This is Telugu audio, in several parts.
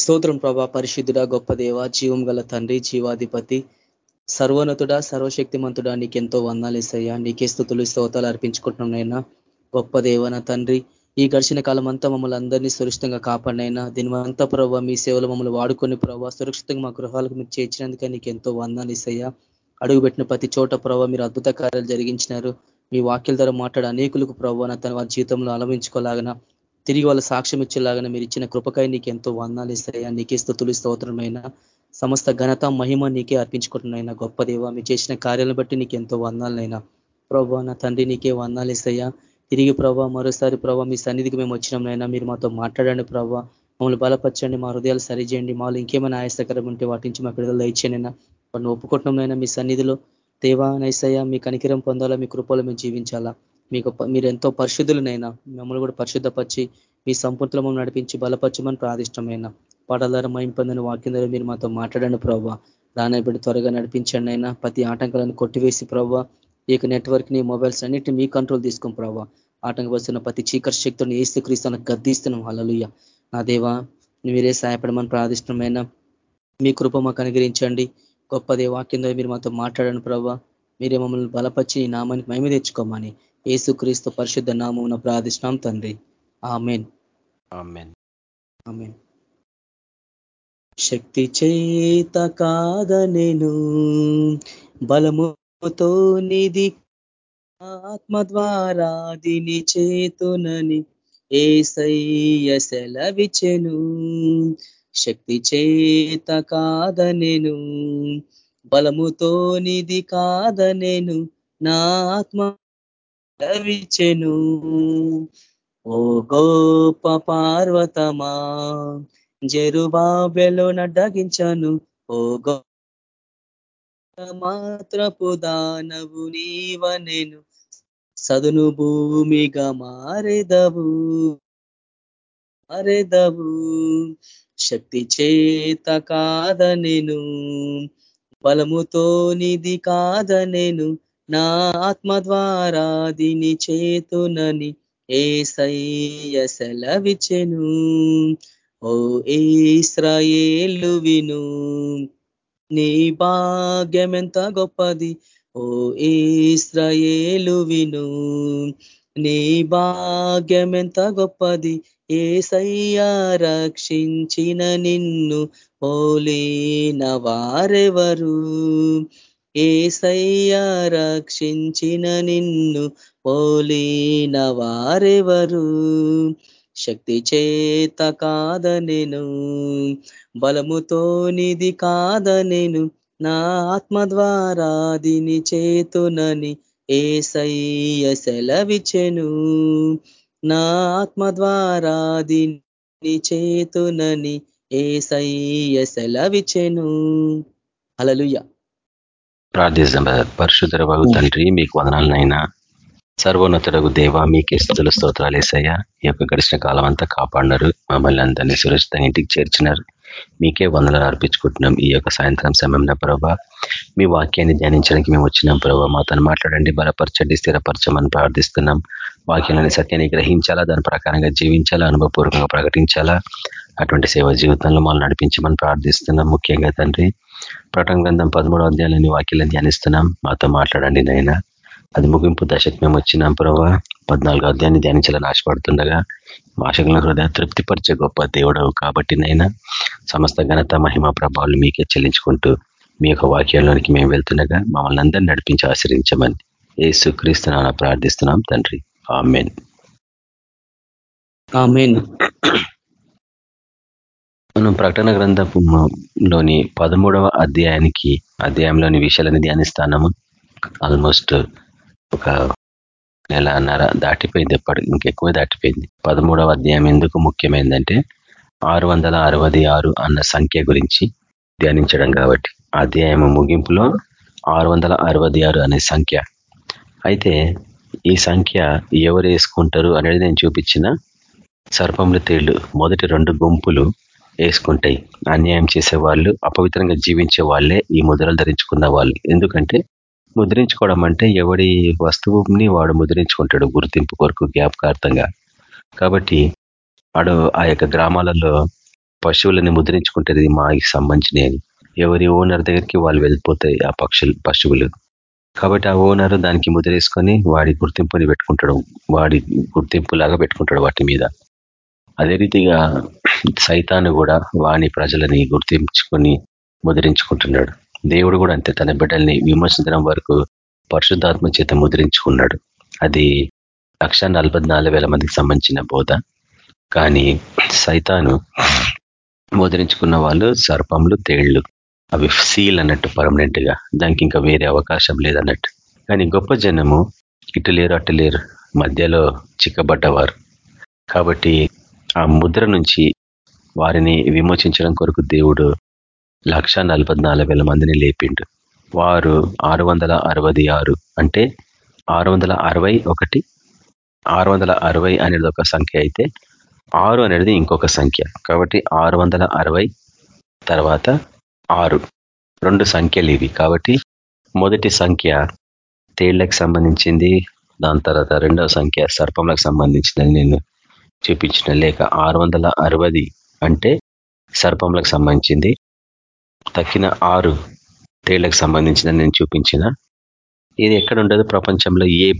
స్తోత్రం ప్రభా పరిశుద్ధుడా గొప్ప దేవ జీవం గల తండ్రి జీవాధిపతి సర్వోన్నతుడా సర్వశక్తిమంతుడా నీకెంతో వందాలేసయ్యా నీకే స్థుతులు స్తోతాలు అర్పించుకుంటున్నాం నైనా గొప్ప దేవన తండ్రి ఈ గడిచిన కాలం అంతా మమ్మల్ని అందరినీ సురక్షితంగా కాపాడినైనా దీనివంతా ప్రభావ మీ సేవలు మమ్మల్ని వాడుకొని ప్రభావ సురక్షితంగా మా గృహాలకు మీరు చేర్చినందుకే నీకు ఎంతో వందాలు ఇస్తాయా అడుగుపెట్టిన ప్రతి చోట ప్రభావ మీరు అద్భుత కార్యాలు జరిగించినారు. మీ వాక్యల ద్వారా మాట్లాడే అనేకులకు ప్రభావ తన వారి జీవితంలో అలవించుకోలాగన తిరిగి వాళ్ళ సాక్ష్యం ఇచ్చేలాగా మీరు ఇచ్చిన కృపకాయ నీకు ఎంతో వందాలు ఇస్తాయా? నీకే స్థుతులు స్తోత్రమైన సమస్త ఘనత మహిమ నీకే అర్పించుకుంటున్నాయినా గొప్ప దేవ మీరు చేసిన కార్యాలను బట్టి నీకు ఎంతో వందాలనైనా. ప్రభా నా తండ్రి నీకే వందాలు ఇస్తాయా? తిరిగి ప్రభావ మరోసారి ప్రభావ మీ సన్నిధికి మేము వచ్చినాంనైనా మీరు మాతో మాట్లాడండి ప్రభావ మమ్మల్ని బలపరచండి మా హృదయాలు సరిచేయండి మాలో ఇంకేమైనా ఆయాసకరం ఉంటే వాటి నుంచి మా పిల్లలు దయచేనైనా వాడిని ఒప్పుకుంటున్నాంనైనా మీ సన్నిధిలో. దేవా నైసయ్య మీ కనికిరం పొందాలా? మీ కృపలో మేము జీవించాలా? మీకు మీరు ఎంతో పరిశుద్ధులనైనా మిమ్మల్ని కూడా పరిశుద్ధపరిచి మీ సంపూర్ణలో మమ్మల్ని నడిపించి బలపరచమని ప్రాదిష్టమైన పాటల ద్వారా మైం వాక్యం ద్వారా మీరు మాతో మాట్లాడండి ప్రభావ దాని బిడ్డ త్వరగా నడిపించండి అయినా ప్రతి ఆటంకాలను కొట్టివేసి ప్రభావ ఈ యొక్క నెట్వర్క్ని మొబైల్స్ అన్నిటిని మీ కంట్రోల్ తీసుకుని ప్రభావ ఆటంకపరుస్తున్న ప్రతి చీకర శక్తులను ఏసు క్రీస్తానికి గద్దిస్తున్నాం. అలలుయ్య నా దేవా మీరే సహాయపడమని ప్రాదిష్టమైన మీ కృప మాకు అనుగ్రహించండి. గొప్పదే వాక్యం ద్వారా మీరు మాతో మాట్లాడండి ప్రభావ మీరే మమ్మల్ని బలపరిచి నామానికి మేమే తెచ్చుకోమని ఏసుక్రీస్తు పరిశుద్ధ నామం ప్రార్థిష్టాం తండ్రి. ఆమెన్. ఆమెన్. శక్తి చేత కాద నేను బలముతో నిధి ఆత్మ ద్వారా దిని చేతునని ఏసయ్య సెలవిచెను శక్తి చేత కాద నేను బలముతో నిధి కాద నేను నా ఆత్మ లవిచెను ఓ గోప పార్వతమా జరుబాబెలో నడ్డగించను. ఓ గో మాత్రపు దానవు నీవనెను. సదును భూమిగా మారెదవు మారెదవు. శక్తి చేత కాదనెను బలముతో నిధి కాదనెను. నా ఆత్మ ద్వారా దీని చేతునని ఏ సయ్య సెలవిచెను ఓ ఈశ్రాయేలు విను నీ భాగ్యం ఎంత గొప్పది. ఓ ఈశ్రాయేలు విను నీ భాగ్యం ఎంత గొప్పది. ఏ సయ్యా రక్షించిన నిన్ను పోలేన వారెవరు? ఏసయ్యా రక్షించిన నిన్ను పోలిన వారెవరు శక్తి చేత కాదనెను బలముతో నిధి కాదనెను నా ఆత్మ ద్వారా దిని చేతునని ఏసయ్య సెలవిచెను నా ఆత్మ ద్వారా దిని చేతునని ఏసయ్య సెలవిచెను అలలుయ్య ప్రార్థిస్తాం పరిశుద్ధ బాబు తండ్రి మీకు వదనాలనైనా. సర్వోన్నతుడకు దేవ మీకే స్థుతుల స్తోత్రాలు వేసయ్యా ఈ యొక్క గడిచిన కాలం అంతా కాపాడినారు. మమ్మల్ని అందరినీ సురక్షితంగా ఇంటికి చేర్చినారు. మీకే వందలు అర్పించుకుంటున్నాం ఈ యొక్క సాయంత్రం సమయంలో ప్రభా. మీ వాక్యాన్ని ధ్యానించడానికి మేము వచ్చినాం ప్రభావ మాతో మాట్లాడండి బలపరచండి స్థిరపరచమని ప్రార్థిస్తున్నాం. వాక్యాలని సత్యాన్ని గ్రహించాలా? దాని ప్రకారంగా జీవించాలా? అనుభవపూర్వకంగా ప్రకటించాలా? అటువంటి సేవ జీవితంలో మనం నడిపించమని ప్రార్థిస్తున్నాం. ముఖ్యంగా తండ్రి ప్రకటన గ్రంథం పదమూడవ అధ్యాయాలని వాక్యాలను ధ్యానిస్తున్నాం. మాతో మాట్లాడండి నాయన. అది ముగింపు దశకు మేము వచ్చినాం ప్రభావ పద్నాలుగు అధ్యాయాన్ని ధ్యానించాలని ఆశపడుతుండగా ఆశకుల హృదయ తృప్తిపరిచే గొప్ప దేవుడవు కాబట్టి నైనా సమస్త ఘనత మహిమ ప్రభావాలు మీకే చెల్లించుకుంటూ మీ యొక్క వాక్యాల్లోనికి మేము వెళ్తుండగా మమ్మల్ని అందరినీ నడిపించి ఆశ్రయించమని ఏ సుక్రీస్తున్నా ప్రార్థిస్తున్నాం తండ్రి. ఆమెన్. మనం ప్రకటన గ్రంథంలోని పదమూడవ అధ్యాయానికి అధ్యాయంలోని విషయాలని ధ్యానిస్తాము ఆల్మోస్ట్ ఒక నెలన్నర దాటిపోయింది ఎప్పటి ఇంకెక్కువ దాటిపోయింది. పదమూడవ అధ్యాయం ఎందుకు ముఖ్యమైందంటే ఆరు వందల అరవై ఆరు అన్న సంఖ్య గురించి ధ్యానించడం కాబట్టి. అధ్యాయం ముగింపులో ఆరు వందల అరవై ఆరు అనే సంఖ్య. అయితే ఈ సంఖ్య ఎవరు వేసుకుంటారు అనేది నేను చూపించిన సర్పములు తేళ్ళు. మొదటి రెండు గుంపులు వేసుకుంటాయి. అన్యాయం చేసే వాళ్ళు అపవిత్రంగా జీవించే వాళ్ళే ఈ ముద్రలు ధరించుకున్న వాళ్ళు. ఎందుకంటే ముద్రించుకోవడం అంటే ఎవడి వస్తువుని వాడు ముద్రించుకుంటాడు గుర్తింపు కొరకు జ్ఞాపకార్థంగా. కాబట్టి వాడు ఆ యొక్క గ్రామాలలో పశువులని ముద్రించుకుంటారు ఇది మాకి సంబంధించినవి ఎవరి ఓనర్ దగ్గరికి వాళ్ళు వెళ్ళిపోతాయి ఆ పక్షులు పశువులు. కాబట్టి ఆ ఓనర్ దానికి ముద్రేసుకొని వాడి గుర్తింపుని పెట్టుకుంటాడు. వాడి గుర్తింపు లాగా పెట్టుకుంటాడు వాటి మీద. అదే రీతిగా సైతాను కూడా వాని ప్రజలని గుర్తించుకొని ముద్రించుకుంటున్నాడు. దేవుడు కూడా అంతే తన బిడ్డల్ని విమర్శించడం వరకు పరిశుద్ధాత్మ చేత ముద్రించుకున్నాడు. అది లక్ష మందికి సంబంధించిన బోధ. కానీ సైతాను ముద్రించుకున్న వాళ్ళు సర్పంలు తేళ్ళు. అవి సీల్ అన్నట్టు పర్మనెంట్గా. దానికి ఇంకా వేరే అవకాశం లేదన్నట్టు. కానీ గొప్ప జనము ఇటు లేరు అటు లేరు. మధ్యలో చిక్కబడ్డవారు. కాబట్టి ఆ ముద్ర నుంచి వారిని విమోచించడం కొరకు దేవుడు లక్ష మందిని లేపిండు. వారు ఆరు వందల అరవై ఆరు అంటే ఆరు వందల అరవై ఒకటి ఆరు వందల అరవై అనేది ఒక సంఖ్య అయితే ఆరు అనేది ఇంకొక సంఖ్య. కాబట్టి ఆరు వందల అరవై తర్వాత ఆరు. రెండు సంఖ్యలు ఇవి. కాబట్టి మొదటి సంఖ్య తేళ్ళకు సంబంధించింది దాని తర్వాత రెండవ సంఖ్య సర్పంలకు సంబంధించిందని నేను చూపించిన లేక ఆరు అంటే సర్పంలకు సంబంధించింది. తక్కిన ఆరు తేళ్ళకు సంబంధించిన నేను చూపించిన. ఇది ఎక్కడ ఉండదు ప్రపంచంలో ఏ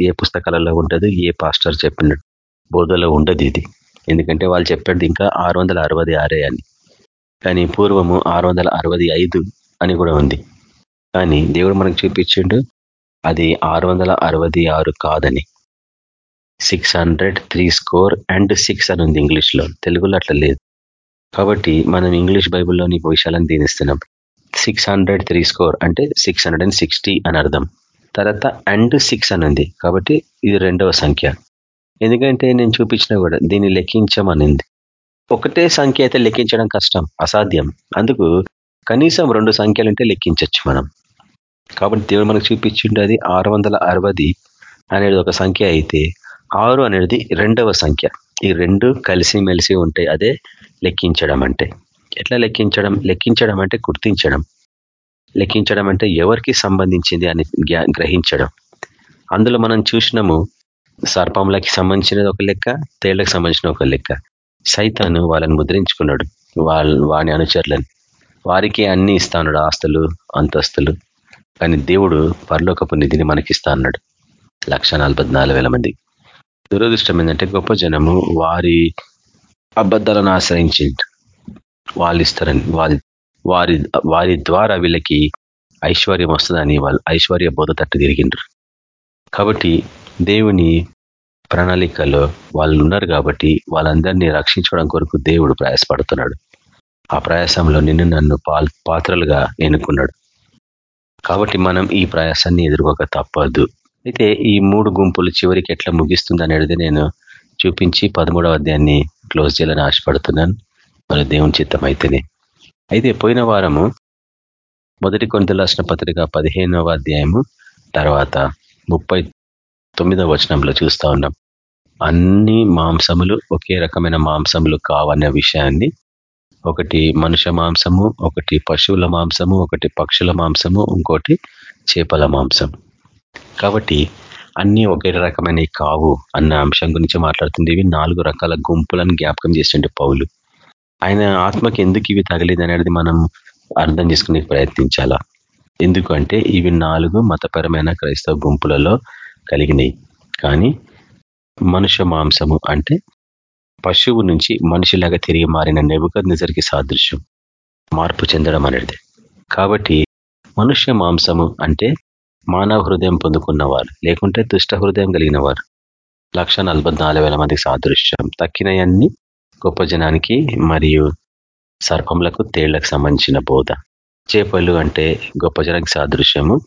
ఏ పుస్తకాలలో ఉండదు? ఏ పాస్టర్ చెప్పిన బోధలో ఉండదు ఇది. ఎందుకంటే వాళ్ళు చెప్పాడు ఇంకా ఆరు ఆరే అని. కానీ పూర్వము ఆరు అని కూడా ఉంది. కానీ దేవుడు మనకు చూపించిండు అది ఆరు కాదని. Six hundred three score and six అని ఉంది ఇంగ్లీష్లో. తెలుగులో అట్లా లేదు. కాబట్టి మనం ఇంగ్లీష్ బైబుల్లోని విషయాలను దీనిస్తున్నాం సిక్స్ హండ్రెడ్ త్రీ స్కోర్ అంటే సిక్స్ హండ్రెడ్ అండ్ సిక్స్టీ అని అర్థం. తర్వాత అండ్ సిక్స్ అని ఉంది. కాబట్టి ఇది రెండవ సంఖ్య. ఎందుకంటే నేను చూపించిన కూడా దీన్ని లెక్కించమనింది. ఒకటే సంఖ్య అయితే లెక్కించడం కష్టం అసాధ్యం. అందుకు కనీసం రెండు సంఖ్యలు ఉంటే లెక్కించవచ్చు మనం. కాబట్టి దేవుడు మనకు చూపించిండు అది ఆరు అనేది ఒక సంఖ్య అయితే ఆరు అనేది రెండవ సంఖ్య. ఈ రెండు కలిసి మెలిసి ఉంటాయి అదే లెక్కించడం అంటే. ఎట్లా లెక్కించడం? లెక్కించడం అంటే గుర్తించడం. లెక్కించడం అంటే ఎవరికి సంబంధించింది అని గ్రహించడం. అందులో మనం చూసినాము సర్పంలకి సంబంధించినది ఒక లెక్క తేళ్ళకు సంబంధించిన ఒక లెక్క. సైతాను వాళ్ళని ముద్రించుకున్నాడు వాళ్ళ వాని అనుచరులని. వారికి అన్ని ఇస్తానుడు ఆస్తులు అంతస్తులు. కానీ దేవుడు పరలోకపు నిధిని మనకిస్తా అన్నాడు. లక్ష మంది. దురదృష్టం ఏంటంటే గొప్ప జనము వారి అబద్ధాలను ఆశ్రయించింది వాళ్ళు ఇస్తారని వారి వారి వారి ద్వారా వీళ్ళకి ఐశ్వర్యం వస్తుందని వాళ్ళు ఐశ్వర్య బోధ తట్టు తిరిగిండ్రు. కాబట్టి దేవుని ప్రణాళికలో వాళ్ళు ఉన్నారు కాబట్టి వాళ్ళందరినీ రక్షించడం కొరకు దేవుడు ప్రయాసపడుతున్నాడు. ఆ ప్రయాసంలో నిన్ను నన్ను పాత్రలుగా ఎన్నుకున్నాడు. కాబట్టి మనం ఈ ప్రయాసాన్ని ఎదుర్కోక తప్పదు. అయితే ఈ మూడు గుంపులు చివరికి ఎట్లా ముగిస్తుంది అనేది నేను చూపించి పదమూడవ అధ్యాయాన్ని క్లోజ్ చేయాలని ఆశపడుతున్నాను. మన దేవుని చిత్తం అయితేనే. అయితే పోయిన వారము మొదటి కొంత రాసిన పత్రిక పదిహేనవ అధ్యాయము తర్వాత ముప్పై తొమ్మిదవ వచనంలో చూస్తూ ఉన్నాం. అన్ని మాంసములు ఒకే రకమైన మాంసములు కావన్న విషయాన్ని ఒకటి మనుష్య మాంసము ఒకటి పశువుల మాంసము ఒకటి పక్షుల మాంసము ఇంకోటి చేపల మాంసం కాబట్టి అన్ని ఒకే రకమైన కావు అన్న అంశం గురించి మాట్లాడుతుంది ఇవి నాలుగు రకాల గుంపులను జ్ఞాపకం చేసిండే పౌలు. ఆయన ఆత్మకి ఎందుకు ఇవి తగలేదు అనేది మనం అర్థం చేసుకునే ప్రయత్నించాలా? ఎందుకంటే ఇవి నాలుగు మతపరమైన క్రైస్తవ గుంపులలో కలిగినాయి. కానీ మనుష్య మాంసము అంటే పశువు నుంచి మనిషిలాగా తిరిగి మారిన నెబుకద్ నిజరికి సాదృశ్యం మార్పు చెందడం అనేది కాబట్టి మనుష్య మాంసము అంటే మానవ హృదయం పొందుకున్నవారు లేకుంటే దుష్ట హృదయం కలిగిన వారు లక్ష మందికి సాదృశ్యం. తక్కినవన్నీ గొప్ప జనానికి మరియు సర్పంలకు తేళ్ళకు సంబంధించిన బోధ. చేపలు అంటే గొప్ప జనానికి సాదృశ్యము.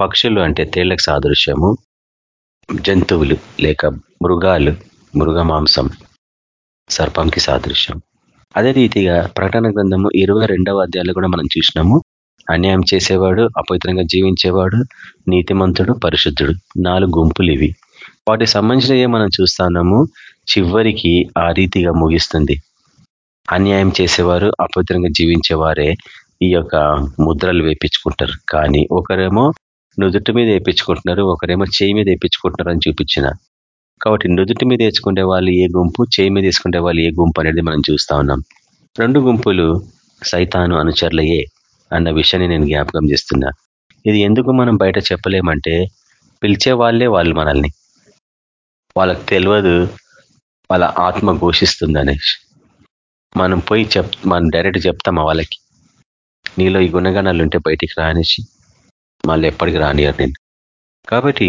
పక్షులు అంటే తేళ్ళకు సాదృశ్యము. జంతువులు లేక మృగాలు మృగ మాంసం సర్పంకి సాదృశ్యం. అదే రీతిగా ప్రకటన గ్రంథము ఇరవై రెండవ అధ్యాయులు కూడా మనం చూసినాము. అన్యాయం చేసేవాడు అపవిత్రంగా జీవించేవాడు నీతిమంతుడు పరిశుద్ధుడు. నాలుగు గుంపులు ఇవి. వాటికి సంబంధించినవి మనం చూస్తున్నాము చివరికి ఆ రీతిగా ముగిస్తుంది. అన్యాయం చేసేవారు అపవిత్రంగా జీవించేవారే ఈ యొక్క ముద్రలు వేపించుకుంటారు. కానీ ఒకరేమో నుదుటి మీద వేయించుకుంటున్నారు ఒకరేమో చేయి మీద వేయించుకుంటున్నారు అని చూపించిన. కాబట్టి నుదుటి మీద వేసుకునే వాళ్ళు ఏ గుంపు చేయి మీద వేసుకునే వాళ్ళు ఏ గుంపు అనేది మనం చూస్తా ఉన్నాం. రెండు గుంపులు సైతాను అనుచరులయే. అన్న విషయాన్ని నేను జ్ఞాపకం చేస్తున్నా. ఇది ఎందుకు మనం బయట చెప్పలేమంటే పిలిచే వాళ్ళే వాళ్ళు మనల్ని. వాళ్ళకి తెలియదు వాళ్ళ ఆత్మ ఘోషిస్తుంది అనేసి మనం పోయి చెప్ మనం డైరెక్ట్ చెప్తామా వాళ్ళకి? నీలో ఈ గుణగణాలు ఉంటే బయటికి రానిసి మళ్ళీ ఎప్పటికి రానియరు నేను కాబట్టి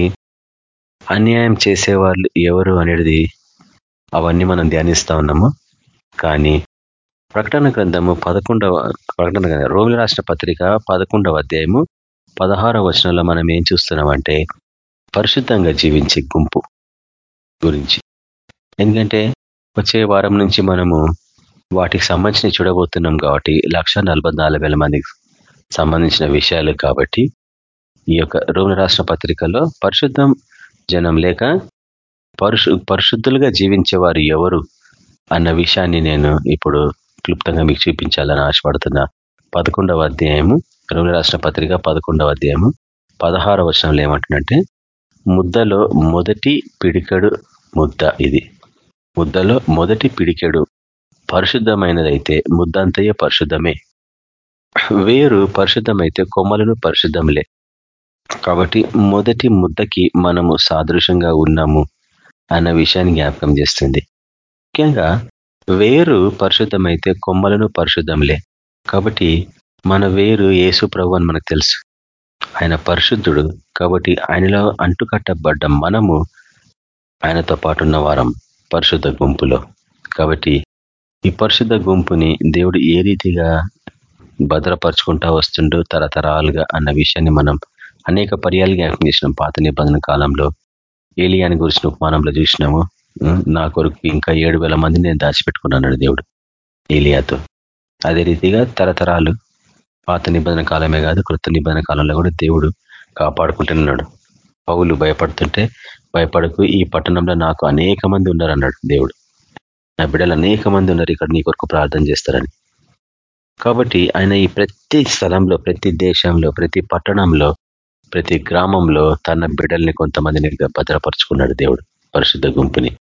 అన్యాయం చేసేవాళ్ళు ఎవరు అనేది అవన్నీ మనం ధ్యానిస్తూ ఉన్నాము. కానీ ప్రకటన గ్రంథము పదకొండవ ప్రకటన గ్రంథం రోమిల రాష్ట్ర పత్రిక పదకొండవ అధ్యాయము పదహారవ వచనంలో మనం ఏం చూస్తున్నామంటే పరిశుద్ధంగా జీవించే గుంపు గురించి. ఎందుకంటే వచ్చే వారం నుంచి మనము వాటికి సంబంధించిన చూడబోతున్నాం కాబట్టి లక్ష మందికి సంబంధించిన విషయాలు కాబట్టి ఈ యొక్క రోమిల రాష్ట్ర పత్రికలో పరిశుద్ధం జనం లేక పరిశు పరిశుద్ధులుగా జీవించే వారు ఎవరు అన్న విషయాన్ని నేను ఇప్పుడు క్లుప్తంగా మీకు చూపించాలని ఆశపడుతున్నా పదకొండవ అధ్యాయము రోమి రాష్ట్ర పత్రిక పదకొండవ అధ్యాయము పదహార వచనంలో ఏమంటున్నట్టే ముద్దలో మొదటి పిడికడు ముద్ద ఇది. ముద్దలో మొదటి పిడికెడు పరిశుద్ధమైనదైతే ముద్దంతయే పరిశుద్ధమే. వేరు పరిశుద్ధమైతే కొమ్మలను పరిశుద్ధంలే కాబట్టి మొదటి ముద్దకి మనము సాదృశ్యంగా ఉన్నాము అన్న విషయాన్ని జ్ఞాపకం చేస్తుంది. ముఖ్యంగా వేరు పరిశుద్ధమైతే కొమ్మలను పరిశుద్ధంలే కాబట్టి మన వేరు యేసు ప్రభు అని మనకు తెలుసు. ఆయన పరిశుద్ధుడు కాబట్టి ఆయనలో అంటుకట్టబడ్డ మనము ఆయనతో పాటు ఉన్న వారం పరిశుద్ధ గుంపులో. కాబట్టి ఈ పరిశుద్ధ గుంపుని దేవుడు ఏ రీతిగా భద్రపరుచుకుంటా వస్తుండో తరతరాలుగా అన్న విషయాన్ని మనం అనేక పర్యాలు జ్ఞాపకం చేసినాం. పాత నిబంధన కాలంలో ఏలియాని గురించిన ఉపమానంలో చూసినాము. నా కొరకు ఇంకా ఏడు వేల మంది నేను దాచిపెట్టుకున్నాను దేవుడు ఏలియాతో. అదే రీతిగా తరతరాలు పాత నిబంధన కాలమే కాదు కృత నిబంధన కాలంలో కూడా దేవుడు కాపాడుకుంటున్నాడు. పౌలు భయపడుతుంటే భయపడకు ఈ పట్టణంలో నాకు అనేక మంది ఉన్నారన్నాడు దేవుడు. నా బిడ్డలు అనేక మంది ఉన్నారు ఇక్కడ నీ కొరకు ప్రార్థన చేస్తారని. కాబట్టి ఆయన ఈ ప్రతి స్థలంలో ప్రతి దేశంలో ప్రతి పట్టణంలో ప్రతి గ్రామంలో తన బిడ్డల్ని కొంతమందిని భద్రపరుచుకున్నాడు దేవుడు పరిశుద్ధ గుంపుని.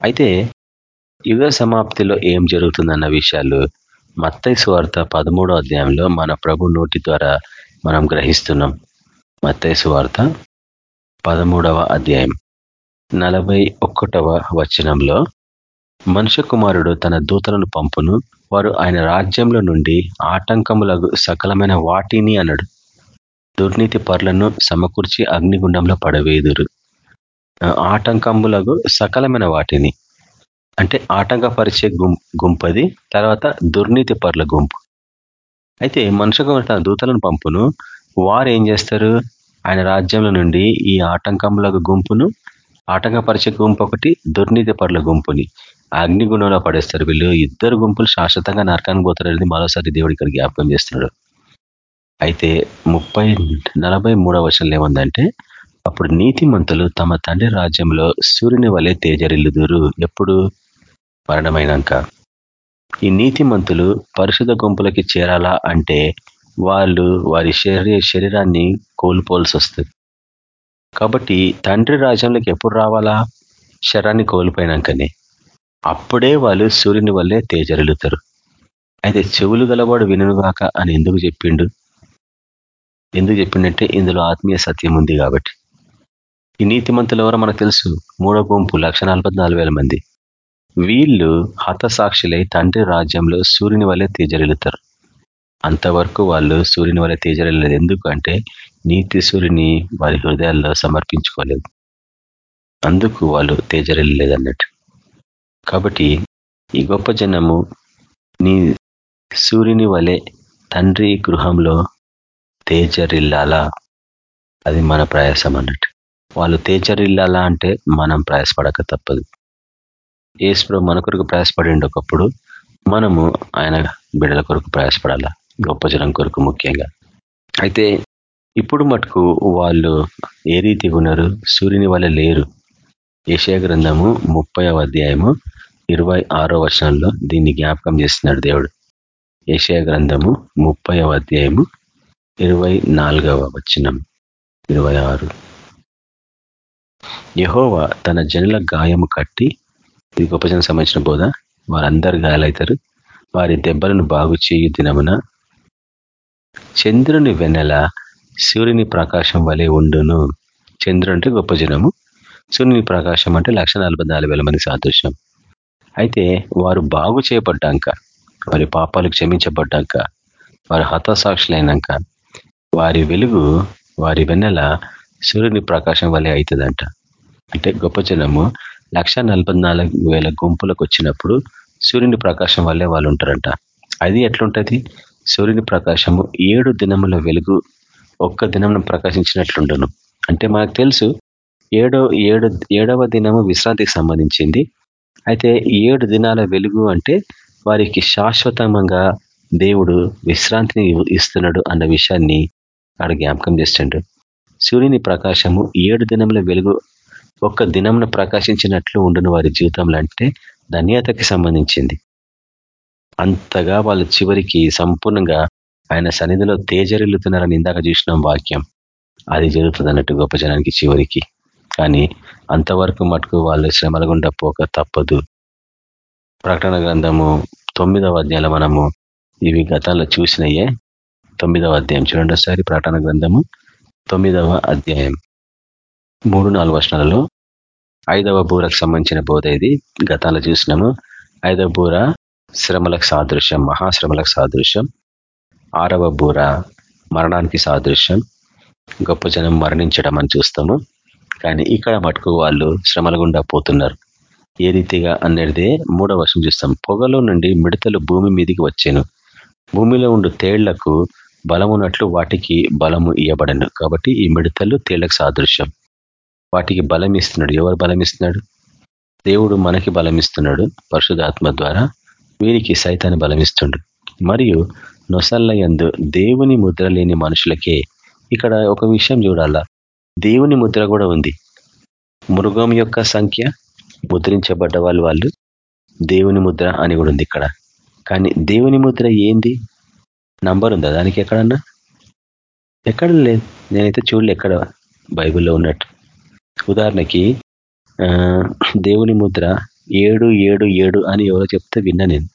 అయితే యుగ సమాప్తిలో ఏం జరుగుతుందన్న విషయాలు మత్తై సువార్త పదమూడో అధ్యాయంలో మన ప్రభు నోటి ద్వారా మనం గ్రహిస్తున్నాం. మత్తై సువార్త పదమూడవ అధ్యాయం నలభై ఒక్కటవ వచనంలో మనుష్య కుమారుడు తన దూతలను పంపును వారు ఆయన రాజ్యంలో నుండి ఆటంకములకు సకలమైన వాటిని అన్నాడు. దుర్నీతి పరులను సమకూర్చి అగ్నిగుండంలో పడవేదురు ఆటంకములకు సకలమైన వాటిని. అంటే ఆటంకపరిచే గుంపది తర్వాత దుర్నీతి పరుల గుంపు. అయితే మనుషుకు తన దూతలను పంపును. వారు ఏం చేస్తారు? ఆయన రాజ్యంలో నుండి ఈ ఆటంకములకు గుంపును ఆటంకపరిచే గుంపు ఒకటి దుర్నీతి పరుల గుంపుని. అగ్నిగుణంలో పడేస్తారు వీళ్ళు. ఇద్దరు గుంపులు శాశ్వతంగా నరకానికి పోతారనేది మరోసారి దేవుడి ఇక్కడ జ్ఞాపకం చేస్తున్నాడు. అయితే ముప్పై నలభై మూడవ వర్షంలో ఏముందంటే అప్పుడు నీతిమంతులు తమ తండ్రి రాజ్యంలో సూర్యుని వలె తేజరిల్లుదురు. ఎప్పుడు? మరణమైనాక. ఈ నీతిమంతులు పరిశుధ గుంపులకి చేరాలా అంటే వాళ్ళు వారి శరీర శరీరాన్ని కోల్పోవాల్సి వస్తుంది కాబట్టి తండ్రి రాజ్యంలోకి ఎప్పుడు రావాలా? శరాన్ని కోల్పోయినాకనే. అప్పుడే వాళ్ళు సూర్యుని వల్లే తేజరిల్లుతారు. అయితే చెవులు గలవాడు వినుగాక అని ఎందుకు చెప్పిండు? ఎందుకు చెప్పిండంటే ఇందులో ఆత్మీయ సత్యం ఉంది కాబట్టి. ఈ నీతిమంతులు ఎవరో మనకు తెలుసు. మూడో గుంపు లక్ష మంది. వీళ్ళు హతసాక్షులై తండ్రి రాజ్యంలో సూర్యుని వల్లే తేజరిల్లుతారు. అంతవరకు వాళ్ళు సూర్యుని వల్ల తేజరిల్లలేదు ఎందుకు అంటే నీతి సూర్యుని వారి హృదయాల్లో సమర్పించుకోలేదు. అందుకు వాళ్ళు తేజరిల్లలేదు అన్నట్టు కాబట్టి ఈ గొప్ప జనము నీ సూర్యుని వలె తండ్రి గృహంలో తేజరిల్లాలా? అది మన ప్రయాసం అన్నట్టు. వాళ్ళు తేచరిల్లాలా అంటే మనం ప్రయాసపడక తప్పదు. ఏసుప్రభు మన కొరకు ప్రయాసపడండి ఒకప్పుడు మనము ఆయన బిడ్డల కొరకు ప్రయాసపడాలా? గొప్ప జనం కొరకు ముఖ్యంగా. అయితే ఇప్పుడు మటుకు వాళ్ళు ఏ రీతిగా ఉన్నారు? సూర్యుని వల్ల లేరు. ఏషియా గ్రంథము ముప్పై అధ్యాయము ఇరవై ఆరో వర్షంలో దీన్ని జ్ఞాపకం చేస్తున్నాడు దేవుడు. ఏషియా గ్రంథము ముప్పై అధ్యాయము ఇరవై నాలుగవ వచనం. ఇరవై ఆరు. యహోవ తన జనుల గాయము కట్టి ఇది గొప్ప జనం సంబంధించిన బోధ. వారందరు గాయాలవుతారు వారి దెబ్బలను బాగు చేయు దినమున చంద్రుని వెన్నెల సూర్యుని ప్రకాశం వలె ఉండును. చంద్రుడు అంటే గొప్ప జనము. సూర్యుని ప్రకాశం అంటే లక్ష మంది సాదృశ్యం అయితే వారు బాగు చేయబడ్డాక వారి పాపాలు క్షమించబడ్డాక వారి హతసాక్షులైనాక వారి వెలుగు వారి వెన్నెల సూర్యుని ప్రకాశం వల్లే అవుతుందంట అంటే గొప్ప జనము లక్ష వేల గుంపులకు వచ్చినప్పుడు సూర్యుని ప్రకాశం వల్లే వాళ్ళు ఉంటారంట. అది ఎట్లుంటుంది? సూర్యుని ప్రకాశము ఏడు దినముల వెలుగు ఒక్క దినం ప్రకాశించినట్లుండను. అంటే మనకు తెలుసు ఏడో ఏడు ఏడవ దినము విశ్రాంతికి సంబంధించింది. అయితే ఏడు దినాల వెలుగు అంటే వారికి శాశ్వతంగా దేవుడు విశ్రాంతిని ఇస్తున్నాడు అన్న విషయాన్ని ఆడ జ్ఞాపకం చేస్తుండ్రు సూర్యుని ప్రకాశము ఏడు దినముల వెలుగు ఒక్క దినంను ప్రకాశించినట్లు ఉండును వారి జీవితంలో అంటే ధన్యతకి సంబంధించింది. అంతగా వాళ్ళు చివరికి సంపూర్ణంగా ఆయన సన్నిధిలో తేజరిల్లుతున్నారని ఇందాక చూసినాం వాక్యం. అది జరుగుతుంది అన్నట్టు గొప్ప జనానికి చివరికి. కానీ అంతవరకు మటుకు వాళ్ళు శ్రమల గుండా పోక తప్పదు. ప్రకటన గ్రంథము తొమ్మిదవ అధ్యాయంలో మనము ఇవి గతంలో చూసినయే. తొమ్మిదవ అధ్యాయం చూడండి ఒకసారి ప్రకటన గ్రంథము తొమ్మిదవ అధ్యాయం. మూడు నాలుగు వర్షాలలో ఐదవ బూరకు సంబంధించిన బోధ ఇది. గతంలో చూసినాము. ఐదవ బూర శ్రమలకు సాదృశ్యం మహాశ్రమలకు సాదృశ్యం. ఆరవ బూర మరణానికి సాదృశ్యం. గొప్ప జనం మరణించడం అని చూస్తాము. కానీ ఇక్కడ మటుకు వాళ్ళు శ్రమల గుండా పోతున్నారు. ఏ రీతిగా అనేది మూడవ వర్షం చూస్తాం. పొగలో నుండి మిడతలు భూమి మీదికి వచ్చాను. భూమిలో ఉండు తేళ్ళకు బలమున్నట్లు వాటికి బలము ఇవ్వబడను కాబట్టి ఈ మిడతలు తేళ్ళకు సాదృశ్యం. వాటికి బలం ఇస్తున్నాడు ఎవరు బలం ఇస్తున్నాడు దేవుడు మనకి బలం ఇస్తున్నాడు పరిశుధాత్మ ద్వారా వీరికి సైతాన్ని బలమిస్తుండు. మరియు నొసల్లయందు దేవుని ముద్ర లేని మనుషులకే ఇక్కడ ఒక విషయం చూడాలా. దేవుని ముద్ర కూడా ఉంది. మృగం యొక్క సంఖ్య ముద్రించబడ్డ వాళ్ళు వాళ్ళు దేవుని ముద్ర అని కూడా ఉంది ఇక్కడ. కానీ దేవుని ముద్ర ఏంది? నంబర్ ఉందా? దానికి ఎక్కడన్నా? ఎక్కడ లేదు నేనైతే చూడలే ఎక్కడ బైబిల్లో ఉన్నట్టు. ఉదాహరణకి దేవుని ముద్ర ఏడు ఏడు ఏడు అని ఎవరో చెప్తే విన్నా నేను.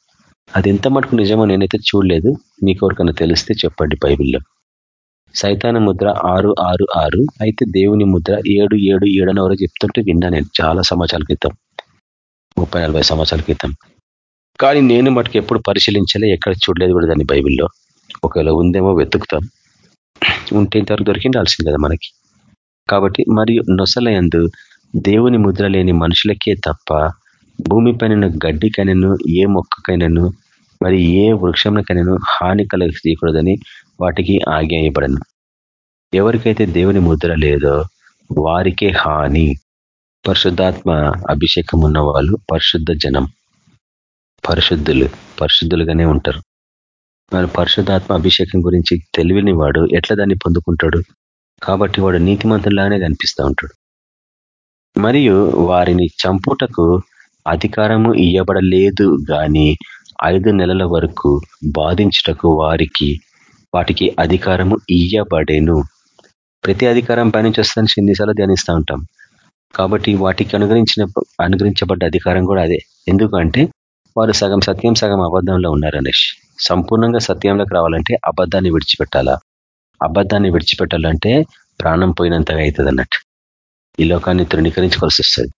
అది ఎంత మటుకు నిజమో నేనైతే చూడలేదు. మీకు ఎవరికైనా తెలిస్తే చెప్పండి బైబిల్లో. సైతాన ముద్ర ఆరు ఆరు ఆరు. అయితే దేవుని ముద్ర ఏడు ఏడు ఏడు అని ఎవరో చెప్తుంటే విన్నా నేను చాలా సంవత్సరాల క్రితం. ముప్పై నలభై సంవత్సరాల క్రితం. కానీ నేను మటుకు ఎప్పుడు పరిశీలించలే ఎక్కడ చూడలేదు కూడా దాన్ని బైబిల్లో. ఒకవేళ ఉందేమో వెతుకుతాం. ఉంటే ఇంతవరకు దొరికిండాల్సింది కదా మనకి. కాబట్టి మరియు నొసలయందు దేవుని ముద్ర లేని మనుషులకే తప్ప భూమిపైన గడ్డికైనను ఏ మొక్కకైనాను మరి ఏ వృక్షంకైనాను హాని చేయకూడదని వాటికి ఆజ్ఞాయపడను ఎవరికైతే దేవుని ముద్ర లేదో వారికే హాని. పరిశుద్ధాత్మ అభిషేకం ఉన్న వాళ్ళు పరిశుద్ధ జనం. పరిశుద్ధులు పరిశుద్ధులుగానే ఉంటారు. మరి పరిశుద్ధాత్మ అభిషేకం గురించి తెలివిని వాడు ఎట్లా దాన్ని పొందుకుంటాడు? కాబట్టి వాడు నీతిమంతులానే కనిపిస్తూ ఉంటాడు. మరియు వారిని చంపుటకు అధికారము ఇయ్యబడలేదు గాని ఐదు నెలల వరకు బాధించుటకు వారికి వాటికి అధికారము ఇయ్యబడేను. ప్రతి అధికారం పైనుంచి వస్తుందని ఎన్నిసార్లు ధ్యానిస్తూ ఉంటాం. కాబట్టి వాటికి అనుగ్రహించిన అనుగ్రహించబడ్డ అధికారం కూడా అదే. ఎందుకంటే వారు సగం సత్యం సగం అబద్ధంలో ఉన్నారు అనేష్ సంపూర్ణంగా సత్యంలోకి రావాలంటే అబద్ధాన్ని విడిచిపెట్టాలా? అబద్ధాన్ని విడిచిపెట్టాలంటే ప్రాణం పోయినంతగా అవుతుంది అన్నట్టు ఈ లోకాన్ని తృణీకరించుకోవాల్సి వస్తుంది.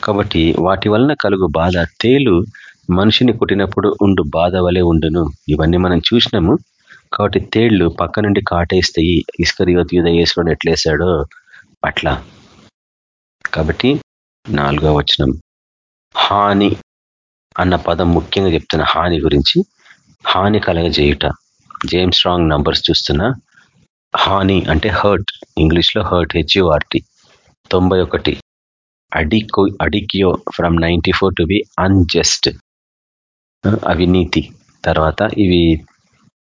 కాబట్టి వాటి వలన కలుగు బాధ తేలు మనిషిని కుట్టినప్పుడు ఉండు బాధ వలె ఉండును. ఇవన్నీ మనం చూసినాము. కాబట్టి తేళ్ళు పక్క నుండి కాటేస్తాయి. ఇస్కరియోత్ యూధ వేసుకొని ఎట్లేసాడో అట్లా కాబట్టి నాలుగో వచనం. హాని అన్న పదం ముఖ్యంగా చెప్తున్న హాని గురించి హాని కలగజేయుట. జేమ్స్ స్ట్రాంగ్ నంబర్స్ చూస్తున్నా. హాని అంటే హర్ట్. ఇంగ్లీష్లో hurt H U R T. తొంభై ఒకటి. అడికో అడిక్యో from ninety four to be unjust. అవినీతి తర్వాత ఇవి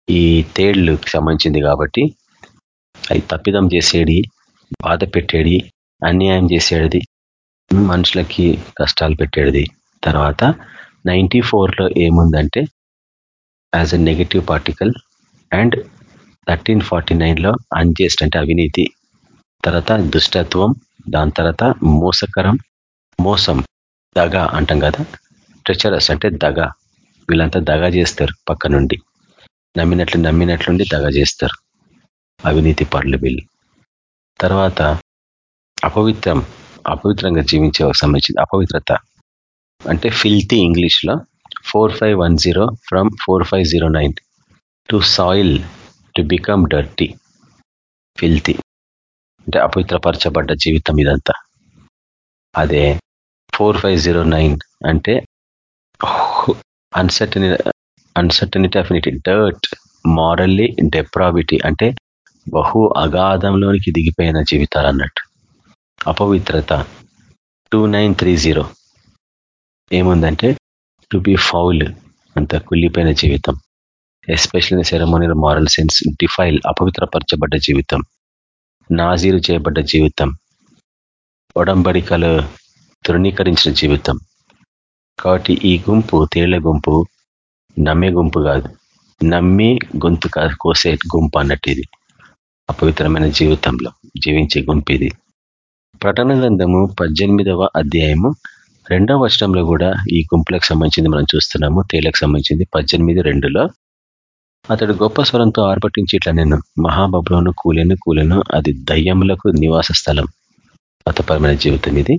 ఈ తేళ్ళకు సంబంధించింది కాబట్టి అవి తప్పిదం చేసేది బాధ పెట్టేది అన్యాయం చేసేది మనుషులకి కష్టాలు పెట్టేది. తర్వాత నైంటీ ఫోర్లో ఏముందంటే as a negative particle and thirteen forty నైన్లో అన్జెస్ట్ అంటే అవినీతి. తర్వాత దుష్టత్వం దాని తర్వాత మోసకరం మోసం దగ అంటాం కదా. ట్రెచరస్ అంటే దగ. వీళ్ళంతా దగ చేస్తారు పక్క నుండి. నమ్మినట్లు నమ్మినట్లుండి దగ చేస్తారు. అవినీతి పరులు వీళ్ళు. తర్వాత అపవిత్రం. అపవిత్రంగా జీవించే సంబంధించింది అపవిత్రత. అంటే ఫిల్తీ ఇంగ్లీష్లో four five one zero from four five zero nine to soil to become dirty filthy అంటే అపవిత్రపరచబడ్డ జీవితం ఇదంతా. అదే ఫోర్ ఫైవ్ జీరో నైన్ అంటే uncertain uncertainty affinity dirt morally depravity అంటే బహు అగాధంలోనికి దిగిపోయిన జీవితాలు అన్నట్టు. అపవిత్రత టూ నైన్ త్రీ జీరో ఏముందంటే టు బి ఫౌల్ అంత కుళ్ళిపోయిన జీవితం especially ceremonial moral sense defile అపవిత్రపరచబడ్డ జీవితం నాజీరు చేయబడ్డ జీవితం ఒడంబడికలు తృణీకరించిన జీవితం కాబట్టి ఈ గుంపు తేళ్ళ గుంపు నమ్మే గుంపు కాదు నమ్మి గొంతు కోసే గుంపు అన్నట్టు ఇది అపవిత్రమైన జీవితంలో జీవించే గుంపు ఇది ప్రటన గ్రంథము పద్దెనిమిదవ అధ్యాయము రెండవ వర్షంలో కూడా ఈ గుంపులకు సంబంధించింది మనం చూస్తున్నాము. తేలకు సంబంధించింది పద్దెనిమిది రెండులో అతడు గొప్ప స్వరంతో ఆర్భటించి ఇట్లా నేను మహాబబులను కూలెను కూలెను అది దయ్యములకు నివాస స్థలం మతపరమైన జీవితం ఇది.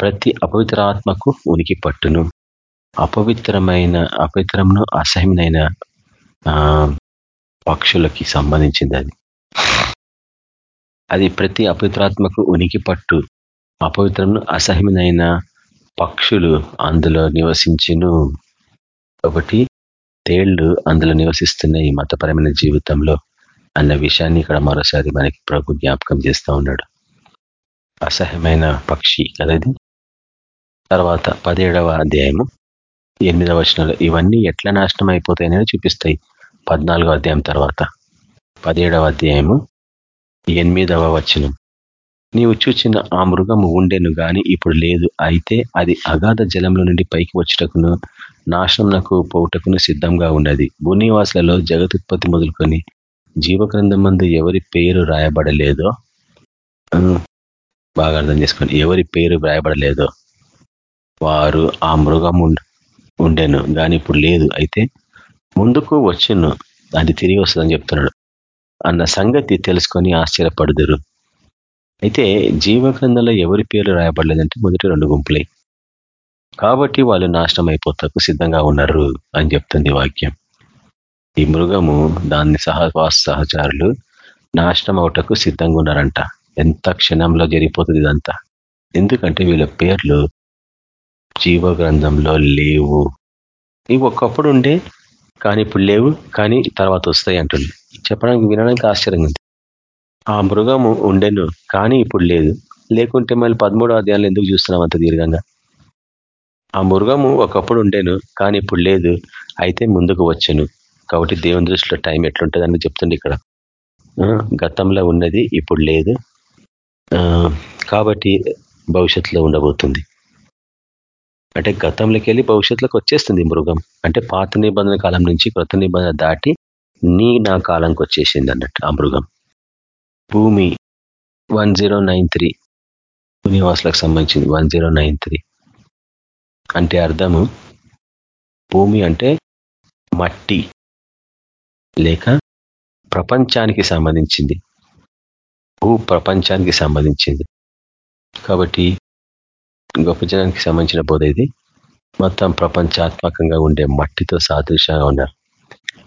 ప్రతి అపవిత్రాత్మకు ఉనికి పట్టును. అపవిత్రమైన అపవిత్రమును అసహ్యమైన పక్షులకి సంబంధించింది అది. అది ప్రతి అపవిత్రాత్మకు ఉనికి పట్టు. అపవిత్రమును అసహ్యమైన పక్షులు అందులో నివసించును. ఒకటి తేళ్ళు అందులో నివసిస్తున్నాయి మతపరమైన జీవితంలో అన్న విషయాన్ని ఇక్కడ మరోసారి మనకి ప్రభు జ్ఞాపకం చేస్తూ ఉన్నాడు. అసహ్యమైన పక్షి కదది? తర్వాత పదిహేడవ అధ్యాయము ఎనిమిదవ వచనంలో. ఇవన్నీ ఎట్లా నాశనం అయిపోతాయని చూపిస్తాయి పద్నాలుగో అధ్యాయం తర్వాత. పదిహేడవ అధ్యాయము ఎనిమిదవ వచనం. నీవు చూచిన ఆ మృగము ఉండెను గాని ఇప్పుడు లేదు. అయితే అది అగాధ జలంలో నుండి పైకి వచ్చటకును నాశనంకు పోవుటకును సిద్ధంగా ఉన్నది. భూనివాసులలో జగతుత్పత్తి మొదలుకొని జీవగ్రంథం మందు ఎవరి పేరు రాయబడలేదో బాగా అర్థం చేసుకోండి ఎవరి పేరు రాయబడలేదో వారు ఆ మృగం ఉండెను కానీ ఇప్పుడు లేదు. అయితే ముందుకు వచ్చును అది తిరిగి వస్తుందని చెప్తున్నాడు. అన్న సంగతి తెలుసుకొని ఆశ్చర్యపడుదురు. అయితే జీవగ్రంథంలో ఎవరి పేర్లు రాయబడలేదంటే మొదటి రెండు గుంపులై. కాబట్టి వాళ్ళు నాశనం అయిపోతాకు సిద్ధంగా ఉన్నారు అని చెప్తుంది వాక్యం. ఈ మృగము దాన్ని సహవాస సహచారులు నాశనం అవటకు సిద్ధంగా ఉన్నారంట. ఎంత క్షణంలో జరిగిపోతుంది ఇదంతా? ఎందుకంటే వీళ్ళ పేర్లు జీవ గ్రంథంలో లేవు. ఇవి ఒకప్పుడు ఉండే కానీ ఇప్పుడు లేవు కానీ తర్వాత వస్తాయి అంటుంది. చెప్పడానికి వినడానికి ఆశ్చర్యంగా ఉంది. ఆ మృగము ఉండెను కానీ ఇప్పుడు లేదు. లేకుంటే మళ్ళీ పదమూడో అధ్యాయంలో ఎందుకు చూస్తున్నాం అంత దీర్ఘంగా? ఆ మృగము ఒకప్పుడు ఉండేను కానీ ఇప్పుడు లేదు. అయితే ముందుకు వచ్చాను. కాబట్టి దేవుని దృష్టిలో టైం ఎట్లుంటుందని అని చెప్తుంది ఇక్కడ. గతంలో ఉన్నది ఇప్పుడు లేదు. కాబట్టి భవిష్యత్తులో ఉండబోతుంది. అంటే గతంలోకి వెళ్ళి భవిష్యత్తులోకి వచ్చేస్తుంది మృగం. అంటే పాత నిబంధన కాలం నుంచి కొత్త నిబంధన దాటి నీ నా కాలంకి వచ్చేసింది అన్నట్టు ఆ మృగం. భూమి వన్ జీరో నైన్ త్రీ. నివాసులకు సంబంధించింది వన్ జీరో నైన్ త్రీ. అంటే అర్థము భూమి అంటే మట్టి లేక ప్రపంచానికి సంబంధించింది. భూ ప్రపంచానికి సంబంధించింది. కాబట్టి గొప్ప జనానికి సంబంధించిన బోధ ఇది. మొత్తం ప్రపంచాత్మకంగా ఉండే మట్టితో సాదృశ్యంగా ఉన్నారు.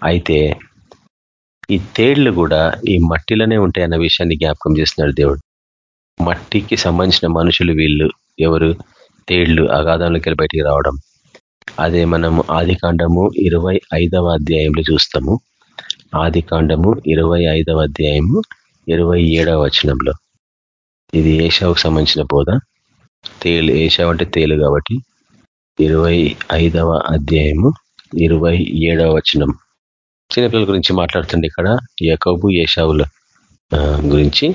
అయితే ఈ తేళ్ళు కూడా ఈ మట్టిలోనే ఉంటాయి అన్న విషయాన్ని జ్ఞాపకం చేస్తున్నాడు దేవుడు. మట్టికి సంబంధించిన మనుషులు వీళ్ళు ఎవరు? తేళ్ళు అగాధంలోకి బయటికి రావడం. అదే మనము ఆది కాండము ఇరవై ఐదవ అధ్యాయంలో చూస్తాము. ఆది కాండము ఇరవై ఐదవ అధ్యాయము ఇరవై ఏడవ వచనంలో. ఇది ఏషావుకు సంబంధించిన బోధ. తేలు ఏషావు అంటే తేలు కాబట్టి ఇరవై ఐదవ అధ్యాయము ఇరవై ఏడవ వచనం. చిన్నపిల్లల గురించి మాట్లాడుతుంది ఇక్కడ యకబు ఏషావుల గురించి.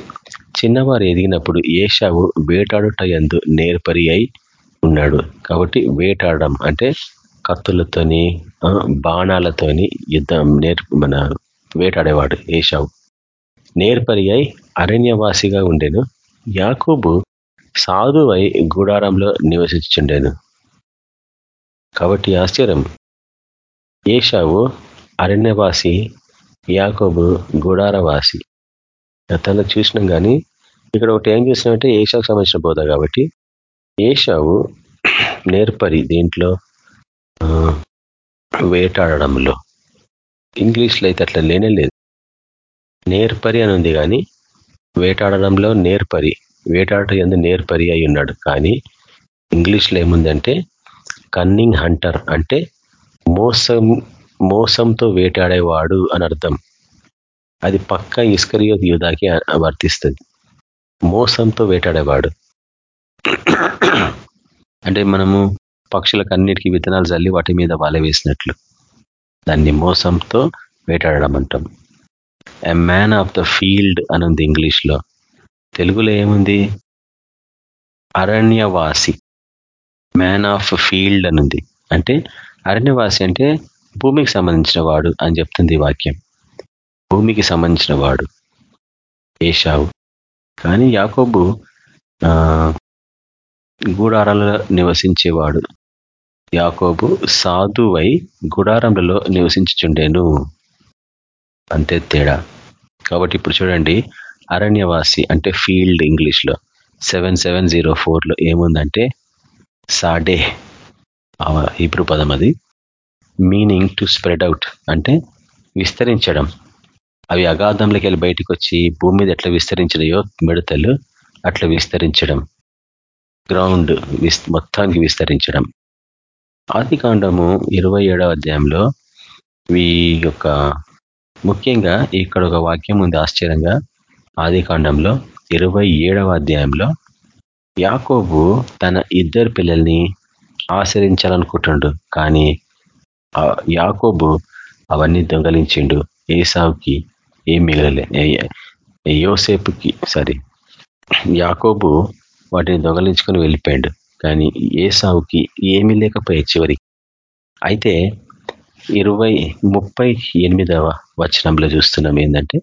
చిన్నవారు ఎదిగినప్పుడు ఏషావు వేటాడుట ఎందు నేర్పరి అయి ఉన్నాడు. కాబట్టి వేటాడడం అంటే కత్తులతోని బాణాలతోని యుద్ధం నేర్ మన వేటాడేవాడు ఏషావు నేర్పరి అయి అరణ్యవాసిగా ఉండేను. యాకూబు సాధువై గుడారంలో నివసించుండేను కాబట్టి ఆశ్చర్యం. ఏషావు అరణ్యవాసి యాకోబు గుడారవాసి. తను చూసినాం కానీ ఇక్కడ ఒకటి ఏం చూసినామంటే ఏషాకు సంబంధించిన బోధ కాబట్టి ఏషావు నేర్పరి దీంట్లో వేటాడడంలో. ఇంగ్లీష్లో అయితే అట్లా లేనే లేదు. నేర్పరి అని ఉంది కానీ వేటాడడంలో నేర్పరి వేటాడటం ఎందు నేర్పరి అయి ఉన్నాడు. కానీ ఇంగ్లీష్లో ఏముందంటే కన్నింగ్ హంటర్ అంటే మోసం మోసంతో వేటాడేవాడు అని అర్థం. అది పక్క ఇస్కరియో యూదాకి వర్తిస్తుంది. మోసంతో వేటాడేవాడు. అంటే మనము పక్షులకు అన్నిటికీ విత్తనాలు చల్లి వాటి మీద వాల వేసినట్లు. దాన్ని మోసంతో వేటాడడం అంటాం. A man of the field అని ఉంది ఇంగ్లీష్లో. తెలుగులో ఏముంది? అరణ్యవాసి. మ్యాన్ ఆఫ్ ఫీల్డ్ అనుంది అంటే అరణ్యవాసి అంటే భూమికి సంబంధించిన వాడు అని చెప్తుంది వాక్యం. భూమికి సంబంధించిన వాడు. ఏషావు. కానీ యాకోబు గూడారాలలో నివసించేవాడు. యాకోబు సాధువై గుడారంలో నివసించుచుండేను. అంతే తేడా. కాబట్టి ఇప్పుడు చూడండి అరణ్యవాసి అంటే ఫీల్డ్ ఇంగ్లీష్లో సెవెన్ సెవెన్ జీరో ఫోర్లో ఏముందంటే సాడే. ఇప్పుడు పదం అది. మీనింగ్ టు స్ప్రెడ్ అవుట్ అంటే విస్తరించడం. అవి అగాధంలోకి వెళ్ళి బయటకు వచ్చి భూమి మీద ఎట్లా విస్తరించినాయో మిడతలు అట్లా విస్తరించడం. గ్రౌండ్ మొత్తానికి విస్తరించడం. ఆది కాండము ఇరవై ఏడవ అధ్యాయంలో ఈ యొక్క ముఖ్యంగా ఇక్కడ ఒక వాక్యం ఉంది ఆశ్చర్యంగా. ఆది కాండంలో ఇరవై ఏడవ అధ్యాయంలో యాకోబు తన ఇద్దరు పిల్లల్ని ఆచరించాలనుకుంటుండు కానీ యాకోబు అవన్నీ దొంగలించిండు. ఏసావుకి ఏం మిగలలే. యోసేపుకి సారీ యాకోబు వాటిని దొంగలించుకొని వెళ్ళిపోయాడు. కానీ ఏసావుకి ఏమీ లేకపోయే చివరికి. అయితే ఇరవై ముప్పై ఎనిమిదవ వచనంలో చూస్తున్నాం ఏంటంటే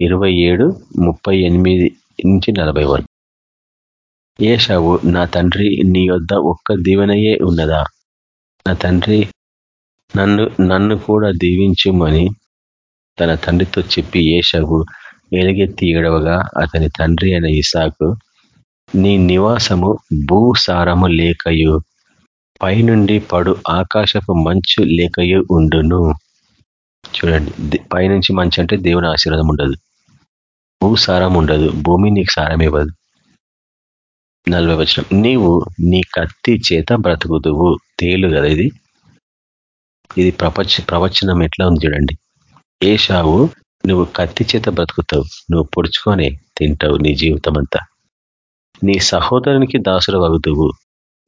ఇరవై ఏడు ముప్పై ఎనిమిది నుంచి నలభై వరకు. ఏషావు నా తండ్రి నీ వద్ద ఒక్క దీవెనయే ఉన్నదా? నా తండ్రి నన్ను నన్ను కూడా దీవించుమని తన తండ్రితో చెప్పి ఏషావు ఎలుగెత్తి ఏడవగా అతని తండ్రి అయిన ఇసాకు నీ నివాసము భూసారము లేకయు పైనుండి పడు ఆకాశపు మంచు లేకయు ఉండును. చూడండి పైనుంచి మంచు అంటే దేవుని ఆశీర్వాదం ఉండదు. భూసారం ఉండదు భూమి నీకు సారం ఇవ్వదు. నలభై వచ్చిన నీవు నీ కత్తి చేత బ్రతుకుదువు. తేలు కదా ఇది? ఇది ప్రపంచ ప్రవచనం ఎట్లా ఉంది చూడండి. ఏషావు నువ్వు కత్తి చేత బ్రతుకుతావు నువ్వు పొడుచుకొని తింటావు నీ జీవితం అంతా నీ సహోదరునికి దాసుడు అవుతువు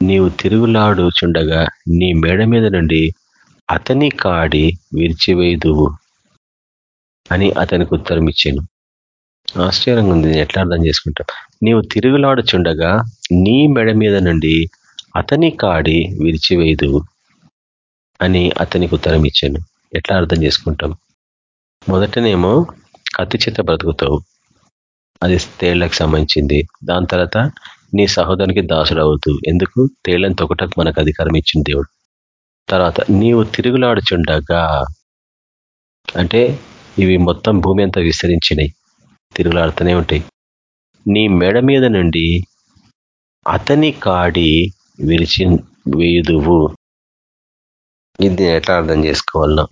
నీవు తిరుగులాడుచుండగా నీ మేడ మీద నుండి అతని కాడి విరిచివేయుదువు అని అతనికి ఉత్తరం ఇచ్చాను. ఆశ్చర్యంగా ఉంది ఎట్లా అర్థం చేసుకుంటాం? నీవు తిరుగులాడుచుండగా నీ మెడ మీద నుండి అతని కాడి విరిచివేయుదువు. అని అతనికి ఉత్తరం ఇచ్చాను. ఎట్లా అర్థం చేసుకుంటాం? మొదటనేమో కత్తి చేత బ్రతుకుతావు. అది తేళ్ళకు సంబంధించింది. దాని తర్వాత నీ సహోదరునికి దాసుడు అవుతూ ఎందుకు? తేళ్ళను తొకటకు మనకు అధికారం ఇచ్చింది దేవుడు. తర్వాత నీవు తిరుగులాడుచుండగా అంటే ఇవి మొత్తం భూమి అంతా విస్తరించినాయి. తిరుగులాడుతూనే ఉంటాయి. నీ మెడ మీద నుండి అతని కాడి విరిచి వేయుదువు. ఇది ఎట్లా అర్థం చేసుకోవాలన్నా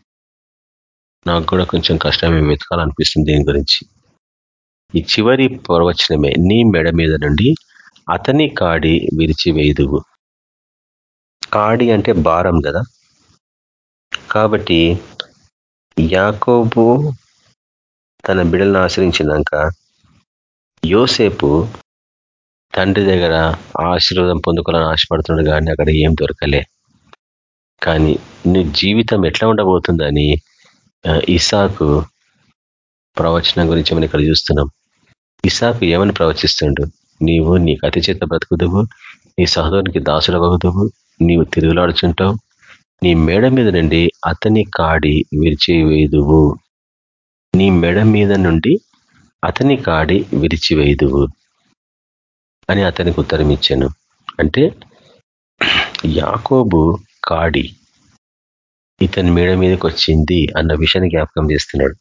నాకు కూడా కొంచెం కష్టమే వెతకాలనిపిస్తుంది దీని గురించి. ఈ చివరి ప్రవచనమే నీ మెడ మీద నుండి అతని కాడి విరిచి వేయుదువు కాడి అంటే భారం కదా? కాబట్టి యాకోబు తన బిడలను ఆశ్రయించినాక యోసేపు తండ్రి దగ్గర ఆశీర్వాదం పొందుకోవాలని ఆశపడుతున్నాడు కానీ అక్కడ ఏం దొరకలే. కానీ నీ జీవితం ఎట్లా ఉండబోతుందని ఇసాకు ప్రవచనం గురించి మనం ఇక్కడ చూస్తున్నాం. ఇసాకు ఏమని ప్రవచిస్తుండు? నీవు నీ అతి చేత బ్రతుకుదువు నీ సహోదరునికి దాసుడవగుదువు నీవు తిరుగులాడుచుంటావు నీ మేడ మీద నుండి అతని కాడి విరిచివేదువు నీ మెడ మీద నుండి అతని కాడి విరిచివేదువు అని అతనికి ఉత్తరం ఇచ్చాను. అంటే యాకోబు కాడి. ఇతని మేడ మీదకి వచ్చింది అన్న విషయాన్ని జ్ఞాపకం చేస్తున్నాడు.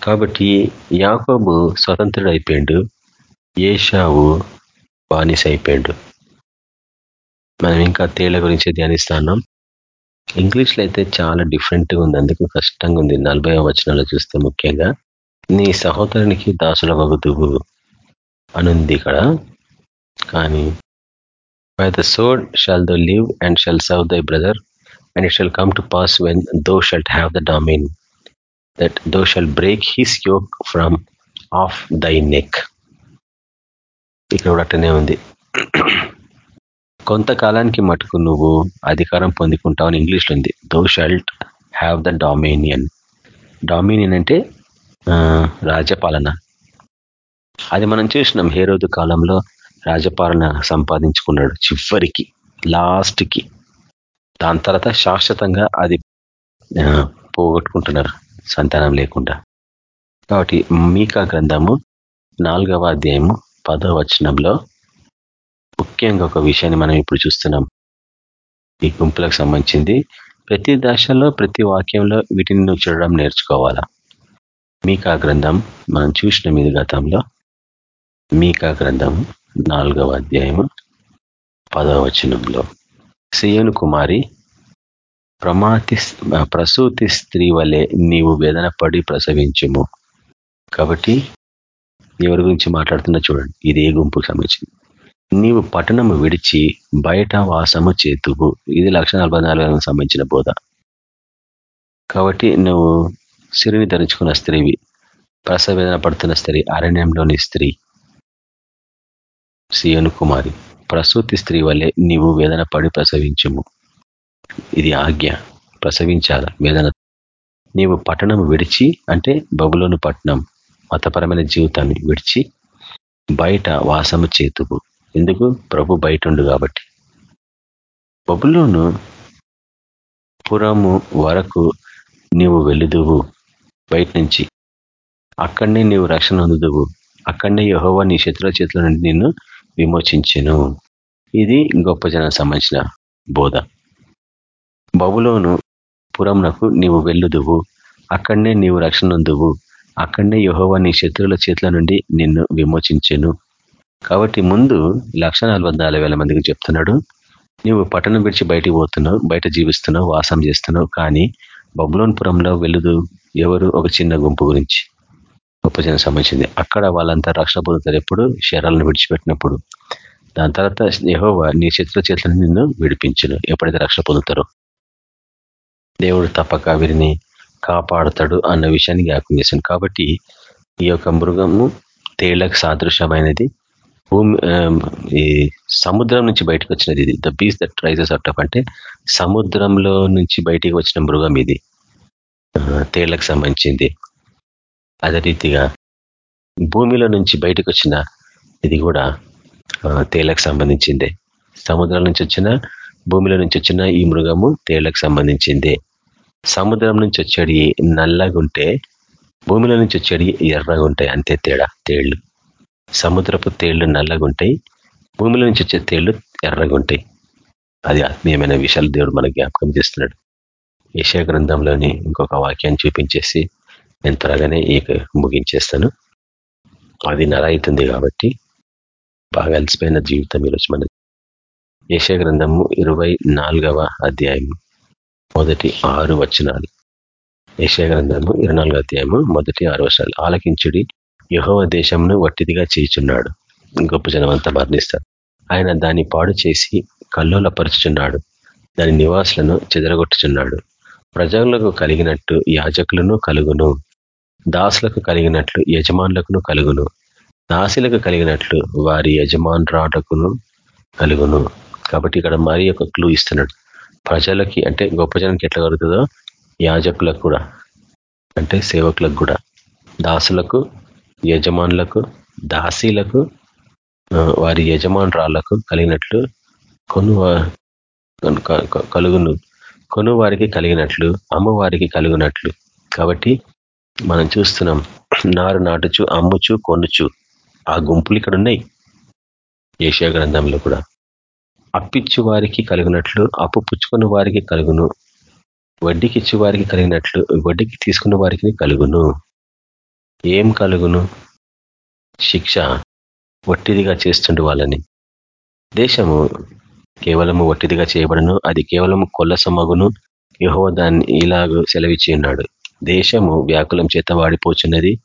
కాబట్టి యాకోబు స్వతంత్రుడు అయిపోయిండు ఏషావు బానిస అయిపోయిండు మనం ఇంకా తేళ్ళ గురించి ధ్యానిస్తున్నాం ఇంగ్లీష్లో అయితే చాలా డిఫరెంట్గా ఉంది. అందుకు కష్టంగా ఉంది. నలభై వచనాలు చూస్తే ముఖ్యంగా నీ సహోదరునికి దాసుల వగుదువు అనుంది ఇక్కడ. కానీ By the sword shall thou live, and shall serve thy brother And it shall come to pass when thou shalt have the domain, that thou shalt break his yoke from off thy neck ఇక్కడ కూడా అట్టనే ఉంది. కొంతకాలానికి మటుకు నువ్వు అధికారం పొందుకుంటావు అని ఇంగ్లీష్లో ఉంది. Thou shalt have the dominion dominion అంటే రాజ్యపాలన. అది మనం చూసినాం హేరోదు కాలంలో. రాజపాలన సంపాదించుకున్నాడు చివరికి లాస్ట్కి. దాని తర్వాత శాశ్వతంగా అది పోగొట్టుకుంటున్నారు సంతానం లేకుండా. కాబట్టి మీకా గ్రంథము నాలుగవ అధ్యాయము పదో వచనంలో ముఖ్యంగా ఒక విషయాన్ని మనం ఇప్పుడు చూస్తున్నాం. ఈ గుంపులకు సంబంధించింది ప్రతి దశలో ప్రతి వాక్యంలో వీటిని నువ్వు చూడడం నేర్చుకోవాలా? మీకా గ్రంథం మనం చూసిన మీద గతంలో మీకా గ్రంథము నాలుగవ అధ్యాయము పదవ వచనంలో. సియోను కుమారి ప్రమాతి ప్రసూతి స్త్రీ వలె నీవు వేదన పడి ప్రసవించుము. కాబట్టి ఎవరి గురించి మాట్లాడుతున్నా చూడండి. ఇది ఏ గుంపుకు సంబంధించింది. నీవు పట్టణము విడిచి బయట వాసము చేతువు. ఇది లక్ష సంబంధించిన బోధ. కాబట్టి నువ్వు సిరిని ధరించుకున్న స్త్రీవి ప్రసవేదన పడుతున్న స్త్రీ అరణ్యంలోని స్త్రీ. సియను కుమారి ప్రసూతి స్త్రీ వల్లే నీవు వేదన పడి ప్రసవించము. ఇది ఆజ్ఞ. ప్రసవించాల వేదన. నీవు పట్టణం విడిచి అంటే బబులోను పట్టణం మతపరమైన జీవితాన్ని విడిచి బయట వాసము చేతువు. ఎందుకు? ప్రభు బయట ఉండు కాబట్టి. బబులోను పురము వరకు నీవు వెళ్ళుదువు బయట నుంచి అక్కడనే నీవు రక్షణ అందుదువు అక్కడనే యహోవా నీ శత్రుల చేతుల నుండి నిన్ను విమోచించెను. ఇది గొప్ప జన సంబంధించిన బోధ. బబులోను పురంనకు నీవు వెళ్ళుదువు. అక్కడనే నీవు రక్షణందువు అక్కడనే యహోవ నీ శత్రువుల చేతుల నుండి నిన్ను విమోచించెను. కాబట్టి ముందు లక్ష మందికి చెప్తున్నాడు. నువ్వు పట్టణం విడిచి బయటికి పోతున్నావు బయట జీవిస్తున్నావు వాసం చేస్తున్నావు. కానీ బబులోన్పురంలో వెళ్ళదు ఎవరు? ఒక చిన్న గుంపు గురించి. గొప్ప జనం సంబంధించింది అక్కడ వాళ్ళంతా రక్షణ పొందుతారు ఎప్పుడు? శరాలను విడిచిపెట్టినప్పుడు. దాని తర్వాత యహోవా నీ చేతుల చేతులను నిన్ను విడిపించును. ఎప్పుడైతే రక్షణ పొందుతారో. దేవుడు తప్పక వీరిని కాపాడుతాడు అన్న విషయాన్ని జ్ఞాపకం చేశాను. కాబట్టి ఈ యొక్క మృగము తేళ్ళకు సాదృశ్యమైనది. భూమి ఈ సముద్రం నుంచి బయటకు వచ్చినది ఇది. ద బీస్ దట్ రైజెస్ అవుట్ అంటే సముద్రంలో నుంచి బయటికి వచ్చిన మృగం ఇది. తేళ్ళకు సంబంధించింది. అదే రీతిగా భూమిలో నుంచి బయటకు వచ్చిన ఇది కూడా తేళ్ళకు సంబంధించిందే. సముద్రం నుంచి వచ్చిన భూమిలో నుంచి వచ్చిన ఈ మృగము తేళ్ళకు సంబంధించిందే. సముద్రం నుంచి వచ్చేది నల్లగుంటే భూమిలో నుంచి వచ్చేది ఎర్రగా ఉంటాయి అంతే తేడా తేళ్ళు. సముద్రపు తేళ్ళు నల్లగుంటాయి భూమిలో నుంచి వచ్చే తేళ్ళు ఎర్రగుంటాయి. అది ఆత్మీయమైన విషయాలు దేవుడు మనకు జ్ఞాపకం చేస్తున్నాడు. యశా గ్రంథంలోని ఇంకొక వాక్యాన్ని చూపించేసి నేను త్వరగానే ఈ ముగించేస్తాను. అది నరైతుంది కాబట్టి బాగా అలసిపోయిన జీవితం ఈరోజు మన ఏషియా గ్రంథము ఇరవై అధ్యాయం మొదటి ఆరు వచనాలు. ఏషియా గ్రంథము ఇరవై అధ్యాయము మొదటి ఆరు వచనాలు. ఆలకించుడి యహోవ దేశంను వట్టిదిగా చేయుచున్నాడు. గొప్ప జనమంతా మరణిస్తారు. ఆయన దాన్ని పాడు చేసి కల్లోలపరుచుచున్నాడు. దాని నివాసులను చెదరగొట్టుచున్నాడు. ప్రజలకు కలిగినట్టు యాజకులను కలుగును. దాసులకు కలిగినట్లు యజమానులకును కలుగును. దాసులకు కలిగినట్లు వారి యజమానురాటకును కలుగును. కాబట్టి ఇక్కడ మరి ఒక క్లూ ఇస్తున్నాడు. ప్రజలకి అంటే గొప్ప జనానికి ఎట్లా కలుగుతుందో? యాజకులకు కూడా. అంటే సేవకులకు కూడా. దాసులకు యజమానులకు దాసీలకు వారి యజమానురాళ్ళకు కలిగినట్లు కొను కలుగును కొను వారికి కలిగినట్లు అమ్మవారికి కలిగినట్లు. కాబట్టి మనం చూస్తున్నాం నారు నాటుచు అమ్ముచు కొనుచు. ఆ గుంపులు ఇక్కడ ఉన్నాయి ఏషియా గ్రంథంలో కూడా. అప్పిచ్చు వారికి కలిగినట్లు అప్పు పుచ్చుకున్న వారికి కలుగును. వడ్డీకి ఇచ్చే వారికి కలిగినట్లు వడ్డీకి తీసుకున్న వారికి కలుగును. ఏం కలుగును? శిక్ష. ఒట్టిదిగా చేస్తుండే వాళ్ళని. దేశము కేవలము ఒట్టిదిగా చేయబడను అది కేవలము కొల్ల సమ్మగును యహో దాన్ని ఇలాగ సెలవిచ్చి ఉన్నాడు. దేశము వ్యాకులం చేత వాడిపోచున్నది.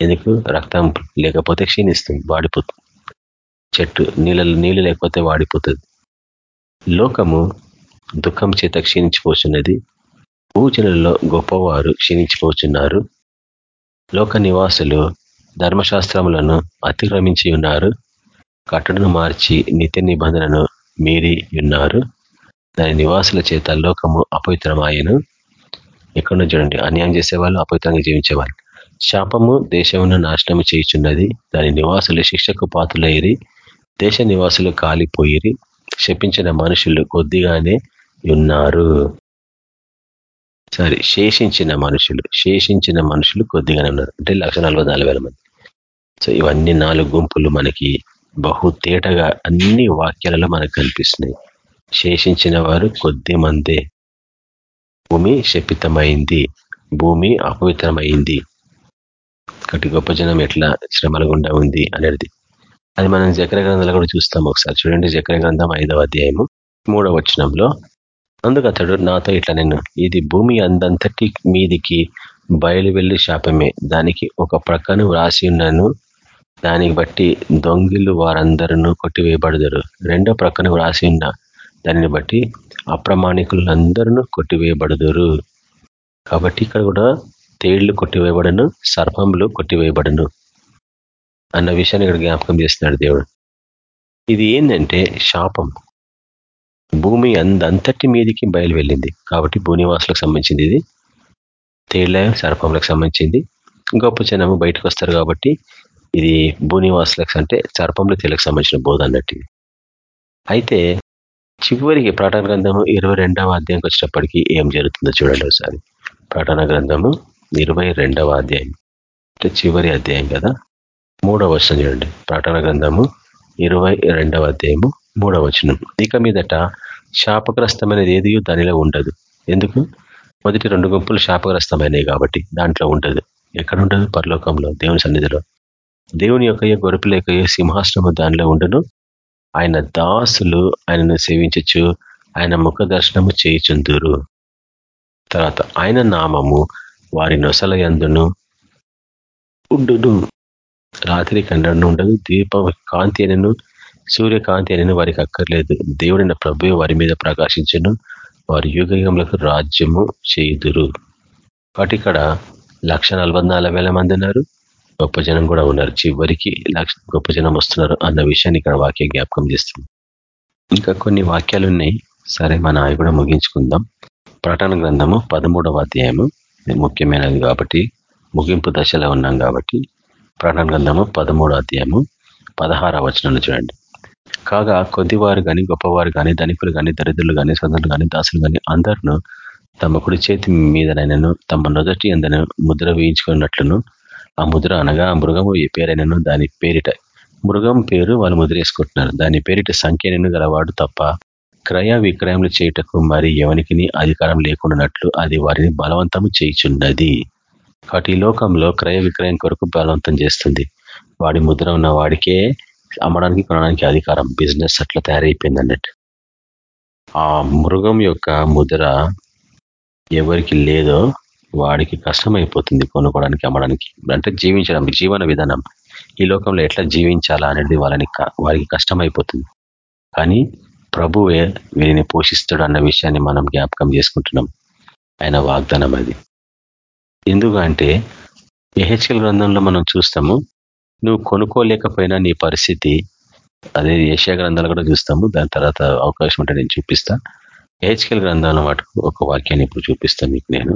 ఎందుకు? రక్తం లేకపోతే క్షీణిస్తుంది వాడిపోతుంది చెట్టు నీళ్ళ నీళ్ళు లేకపోతే వాడిపోతుంది. లోకము దుఃఖం చేత క్షీణించిపోతున్నది భూజనులలో గొప్పవారు క్షీణించిపోతున్నారు లోక నివాసులు ధర్మశాస్త్రములను అతిక్రమించి ఉన్నారు. కట్టడను మార్చి నిత్య నిబంధనను మీరి ఉన్నారు. దాని నివాసుల చేత లోకము అపవిత్రమాయను. ఎక్కడో చూడండి. అన్యాయం చేసేవాళ్ళు అపవిత్రంగా జీవించేవాళ్ళు. శాపము దేశమును నాశనము చేయుచున్నది. దాని నివాసులు శిక్షకు పాత్రలయ్యి దేశ నివాసులు కాలిపోయిరి. శపించిన మనుషులు కొద్దిగానే ఉన్నారు. సారీ శేషించిన మనుషులు శేషించిన మనుషులు కొద్దిగానే ఉన్నారు. అంటే లక్ష మంది. సో ఇవన్నీ నాలుగు గుంపులు మనకి బహు తేటగా అన్ని వాక్యాలలో మనకు కనిపిస్తున్నాయి. శేషించిన వారు కొద్ది మందే. భూమి శపితమైంది. భూమి అపవిత్రమైంది. ఒకటి గొప్ప జనం ఎట్లా శ్రమల గుండా ఉంది అనేది అది మనం జకర గ్రంథాలు కూడా చూస్తాం ఒకసారి. చూడండి జకర గ్రంథం ఐదవ అధ్యాయము మూడవ వచనంలో. అందుకు అతడు నాతో ఇట్లా నేను ఇది భూమి అందంతటి మీదికి బయలు వెళ్ళి శాపమే. దానికి ఒక ప్రక్కను వ్రాసి ఉన్నాను. దానికి బట్టి దొంగిలు వారందరూ కొట్టివేయబడదరు. రెండో ప్రక్కన వ్రాసి ఉన్న దానిని బట్టి అప్రమాణికులందరూ కొట్టివేయబడదురు. కాబట్టి ఇక్కడ కూడా తేళ్ళు కొట్టివేయబడను సర్పంలు కొట్టివేయబడను అన్న విషయాన్ని ఇక్కడ జ్ఞాపకం చేస్తున్నాడు దేవుడు. ఇది ఏంటంటే శాపం. భూమి అందంతటి మీదికి బయలు వెళ్ళింది కాబట్టి భూనివాసులకు సంబంధించింది ఇది. తేళ్ళ సర్పంలకు సంబంధించింది. గొప్ప జనము బయటకు వస్తారు కాబట్టి ఇది భూనివాసులకు అంటే సర్పంలు తేలకు సంబంధించిన బోధ అన్నట్టు అయితే చివరికి ప్రకటన గ్రంథము ఇరవై రెండవ అధ్యాయంకి వచ్చినప్పటికీ ఏం జరుగుతుందో చూడండి ఒకసారి. ప్రకటన గ్రంథము ఇరవై రెండవ అధ్యాయం. అంటే చివరి అధ్యాయం కదా? మూడవ వచనం చూడండి. ప్రకటన గ్రంథము ఇరవై రెండవ అధ్యాయము మూడవ వచనం. ఇక మీదట శాపగ్రస్తమైనది ఏది? దానిలో ఉండదు. ఎందుకు? మొదటి రెండు గుంపులు శాపగ్రస్తమైనవి కాబట్టి దాంట్లో ఉండదు. ఎక్కడ ఉండదు? పరలోకంలో దేవుని సన్నిధిలో. దేవుని యొక్క గొరపిలేక సింహాసనము దానిలో ఉండను. ఆయన దాసులు ఆయనను సేవించచ్చు ఆయన ముఖ దర్శనము చేయుచుందురు. తర్వాత ఆయన నామము వారి నొసల ఎందును ఉండును. రాత్రి కండను ఉండదు దీప కాంతి అనను సూర్యకాంతి అనను వారికి అక్కర్లేదు. దేవుడైన ప్రభు వారి మీద ప్రకాశించను వారి యుగములకు రాజ్యము చేయుదురు. కాబట్టి ఇక్కడ లక్ష మంది ఉన్నారు. గొప్ప జనం కూడా ఉన్నారు. చివరికి గొప్ప జనం వస్తున్నారు అన్న విషయాన్ని ఇక్కడ వాక్య జ్ఞాపకం చేస్తుంది. ఇంకా కొన్ని వాక్యాలు ఉన్నాయి. సరే మన అవి కూడా ముగించుకుందాం. ప్రకటన గ్రంథము పదమూడవ అధ్యాయము. ముఖ్యమైనది కాబట్టి ముగింపు దశలో ఉన్నాం కాబట్టి ప్రకటన గ్రంథము పదమూడవ అధ్యాయము పదహార వచనంలో చూడండి. కాగా కొద్దివారు కానీ గొప్పవారు కానీ ధనికులు కానీ దరిద్రులు కానీ సొంతలు కానీ దాసులు కానీ అందరినూ తమ కుడి చేతి మీదనైనను తమ నొదటి అందను ముద్ర వేయించుకున్నట్లును ఆ ముద్ర అనగా ఆ మృగము పేరైనను దాని పేరిట మృగం పేరు వాళ్ళు ముద్రేసుకుంటున్నారు దాని పేరిట సంఖ్యను గలవాడు తప్ప క్రయ విక్రయములు చేయుటకు మరి ఎవరికి అధికారం లేకుండానట్లు అది వారిని బలవంతము చేయుచున్నది. కాబట్టి ఈ లోకంలో క్రయ విక్రయం కొరకు బలవంతం చేస్తుంది. వాడి ముద్ర ఉన్న వాడికే అమ్మడానికి కొనడానికి అధికారం బిజినెస్ అట్లా తయారైపోయింది అన్నట్టు. ఆ మృగం యొక్క ముద్ర ఎవరికి లేదో వాడికి కష్టమైపోతుంది కొనుక్కోవడానికి అమ్మడానికి అంటే జీవించడం జీవన విధానం. ఈ లోకంలో ఎట్లా జీవించాలా అనేది వాళ్ళని వారికి కష్టమైపోతుంది. కానీ ప్రభువే వీరిని పోషిస్తాడు అన్న విషయాన్ని మనం జ్ఞాపకం చేసుకుంటున్నాం. ఆయన వాగ్దానం అది. ఎందుకంటే ఎహెచ్కల్ గ్రంథంలో మనం చూస్తాము నువ్వు కొనుక్కోలేకపోయినా నీ పరిస్థితి అదే ఏషియా గ్రంథాలు కూడా చూస్తాము. దాని తర్వాత అవకాశం ఉంటే నేను చూపిస్తా. ఏహెచ్కల్ గ్రంథంలో మటుకు ఒక వాక్యాన్ని ఇప్పుడు చూపిస్తాను మీకు నేను.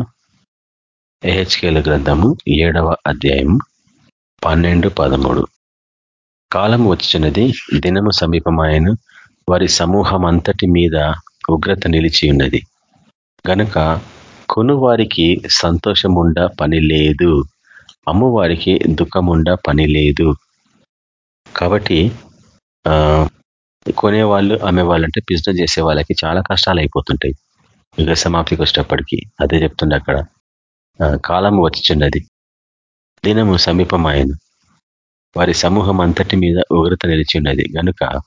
ఎహెచ్కేల గ్రంథము ఏడవ అధ్యాయం పన్నెండు పదమూడు. కాలం వచ్చినది దినము సమీపమాయన వారి సమూహం అంతటి మీద ఉగ్రత నిలిచి ఉన్నది. గనుక కొనువారికి సంతోషముండ పని లేదు అమ్మువారికి దుఃఖముండ పని లేదు. కాబట్టి కొనేవాళ్ళు అమ్మేవాళ్ళంటే బిజినెస్ చేసే వాళ్ళకి చాలా కష్టాలు అయిపోతుంటాయి యుగ సమాప్తికి వచ్చేటప్పటికి అదే చెప్తుండే అక్కడ. కాలము వచ్చిచున్నది. దినము సమీపమాయను. వారి సమూహం అంతటి మీద ఉగ్రత నిలిచి ఉన్నది కనుక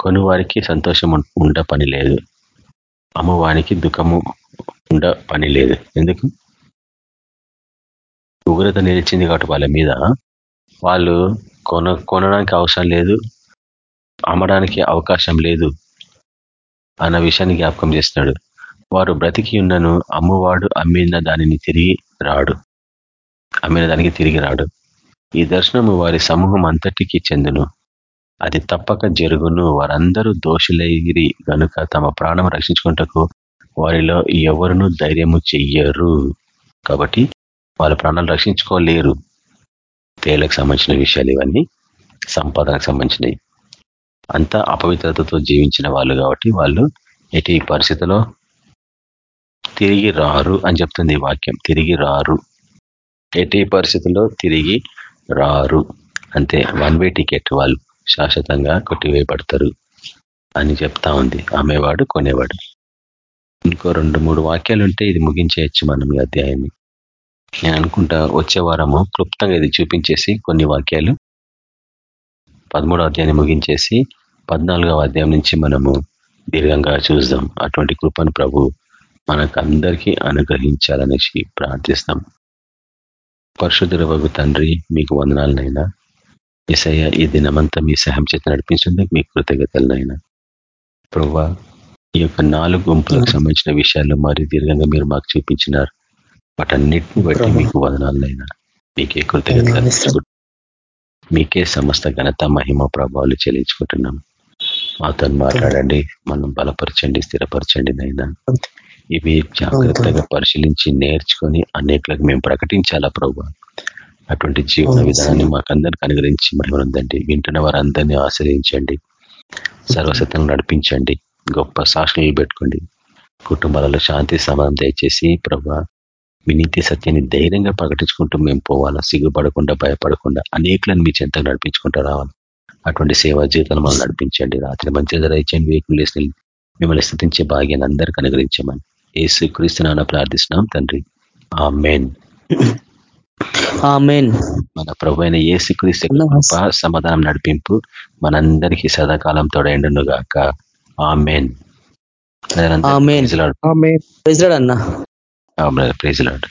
కొనువారికి సంతోషం ఉండ పని లేదు. అమ్మవానికి దుఃఖము ఉండ పని లేదు. ఎందుకు? ఉగ్రత నిలిచింది కాబట్టి వాళ్ళ మీద. వాళ్ళు కొన కొనడానికి అవసరం లేదు. అమ్మడానికి అవకాశం లేదు అన్న విషయాన్ని జ్ఞాపకం చేస్తున్నాడు. వారు బ్రతికి ఉన్నను అమ్మవాడు అమ్మిన దానిని తిరిగి రాడు. అమ్మిన దానికి తిరిగి రాడు. ఈ దర్శనము వారి సమూహం అంతటికి చెందును. అది తప్పక జరుగును. వారందరూ దోషులైరి గనుక తమ ప్రాణం రక్షించుకుంటకు వారిలో ఎవరును ధైర్యము చెయ్యరు. కాబట్టి వాళ్ళ ప్రాణాలు రక్షించుకోలేరు. తేలకు సంబంధించిన విషయాలు ఇవన్నీ సంపాదనకు సంబంధించినవి. అంతా అపవిత్రతతో జీవించిన వాళ్ళు కాబట్టి వాళ్ళు ఎటు ఈ పరిస్థితిలో తిరిగి రారు అని చెప్తుంది వాక్యం. తిరిగి రారు. ఎట్టి పరిస్థితుల్లో తిరిగి రారు. అంతే. వన్ వే టికెట్ వాళ్ళు శాశ్వతంగా కొట్టివేయబడతారు అని చెప్తా ఉంది. అమ్మేవాడు కొనేవాడు. ఇంకో రెండు మూడు వాక్యాలు ఉంటే ఇది ముగించేయచ్చు మనం ఈ అధ్యాయాన్ని. నేను అనుకుంటా వచ్చే వారము క్లుప్తంగా ఇది చూపించేసి కొన్ని వాక్యాలు పదమూడో అధ్యాయాన్ని ముగించేసి పద్నాలుగవ అధ్యాయం నుంచి మనము దీర్ఘంగా చూద్దాం. అటువంటి కృపను ప్రభు మనకు అందరికీ అనుగ్రహించాలనేసి ప్రార్థిస్తాం. పరశుధర వగు తండ్రి మీకు వందనాలనైనా. ఇసయ్య ఈ దినమంతా మీ సహాయం చేత నడిపించింది మీ కృతజ్ఞతలనైనా. ప్రభా ఈ యొక్క నాలుగు గుంపులకు సంబంధించిన విషయాలు మరి దీర్ఘంగా మీరు మాకు చూపించినారు. వాటన్నిటిని బట్టి మీకు వదనాలైనా మీకే కృతజ్ఞతలు. మీకే సమస్త ఘనత మహిమ ప్రభావాలు చెల్లించుకుంటున్నాం. మాతో మాట్లాడండి. మనం బలపరచండి స్థిరపరచండి నైనా. ఇవి జాగ్రత్తగా పరిశీలించి నేర్చుకొని అనేకలకు మేము ప్రకటించాలా ప్రభు? అటువంటి జీవన విధానాన్ని మాకందరికి అనుగ్రహించి మహిమనుందండి. వింటున్న వారందరినీ ఆశ్రయించండి. సర్వసత్వం నడిపించండి. గొప్ప సాక్షులు పెట్టుకోండి కుటుంబాలలో శాంతి సమాధానం దయచేసి ప్రభా మీ నీతి సత్యాన్ని ధైర్యంగా ప్రకటించుకుంటూ మేము పోవాలా? సిగ్గుపడకుండా భయపడకుండా అనేకులను మీ చెంత నడిపించుకుంటూ రావాలి? అటువంటి సేవా జీవితాలు మనం నడిపించండి. రాత్రి మంచిగా ధరించండి వేకులు లేసి మిమ్మల్ని స్థితించే భాగ్యాన్ని అందరికీ అనుగ్రహించమని. ఏసు క్రీస్తునాన ప్రార్థిస్తున్నాం తండ్రి. ఆ మెయిన్ మన ప్రభు అయిన ఏసు క్రీస్తు సమాధానం నడిపింపు మనందరికీ సదాకాలం తోడైండును గాక. ఆ మెయిన్ అన్న. Praise lord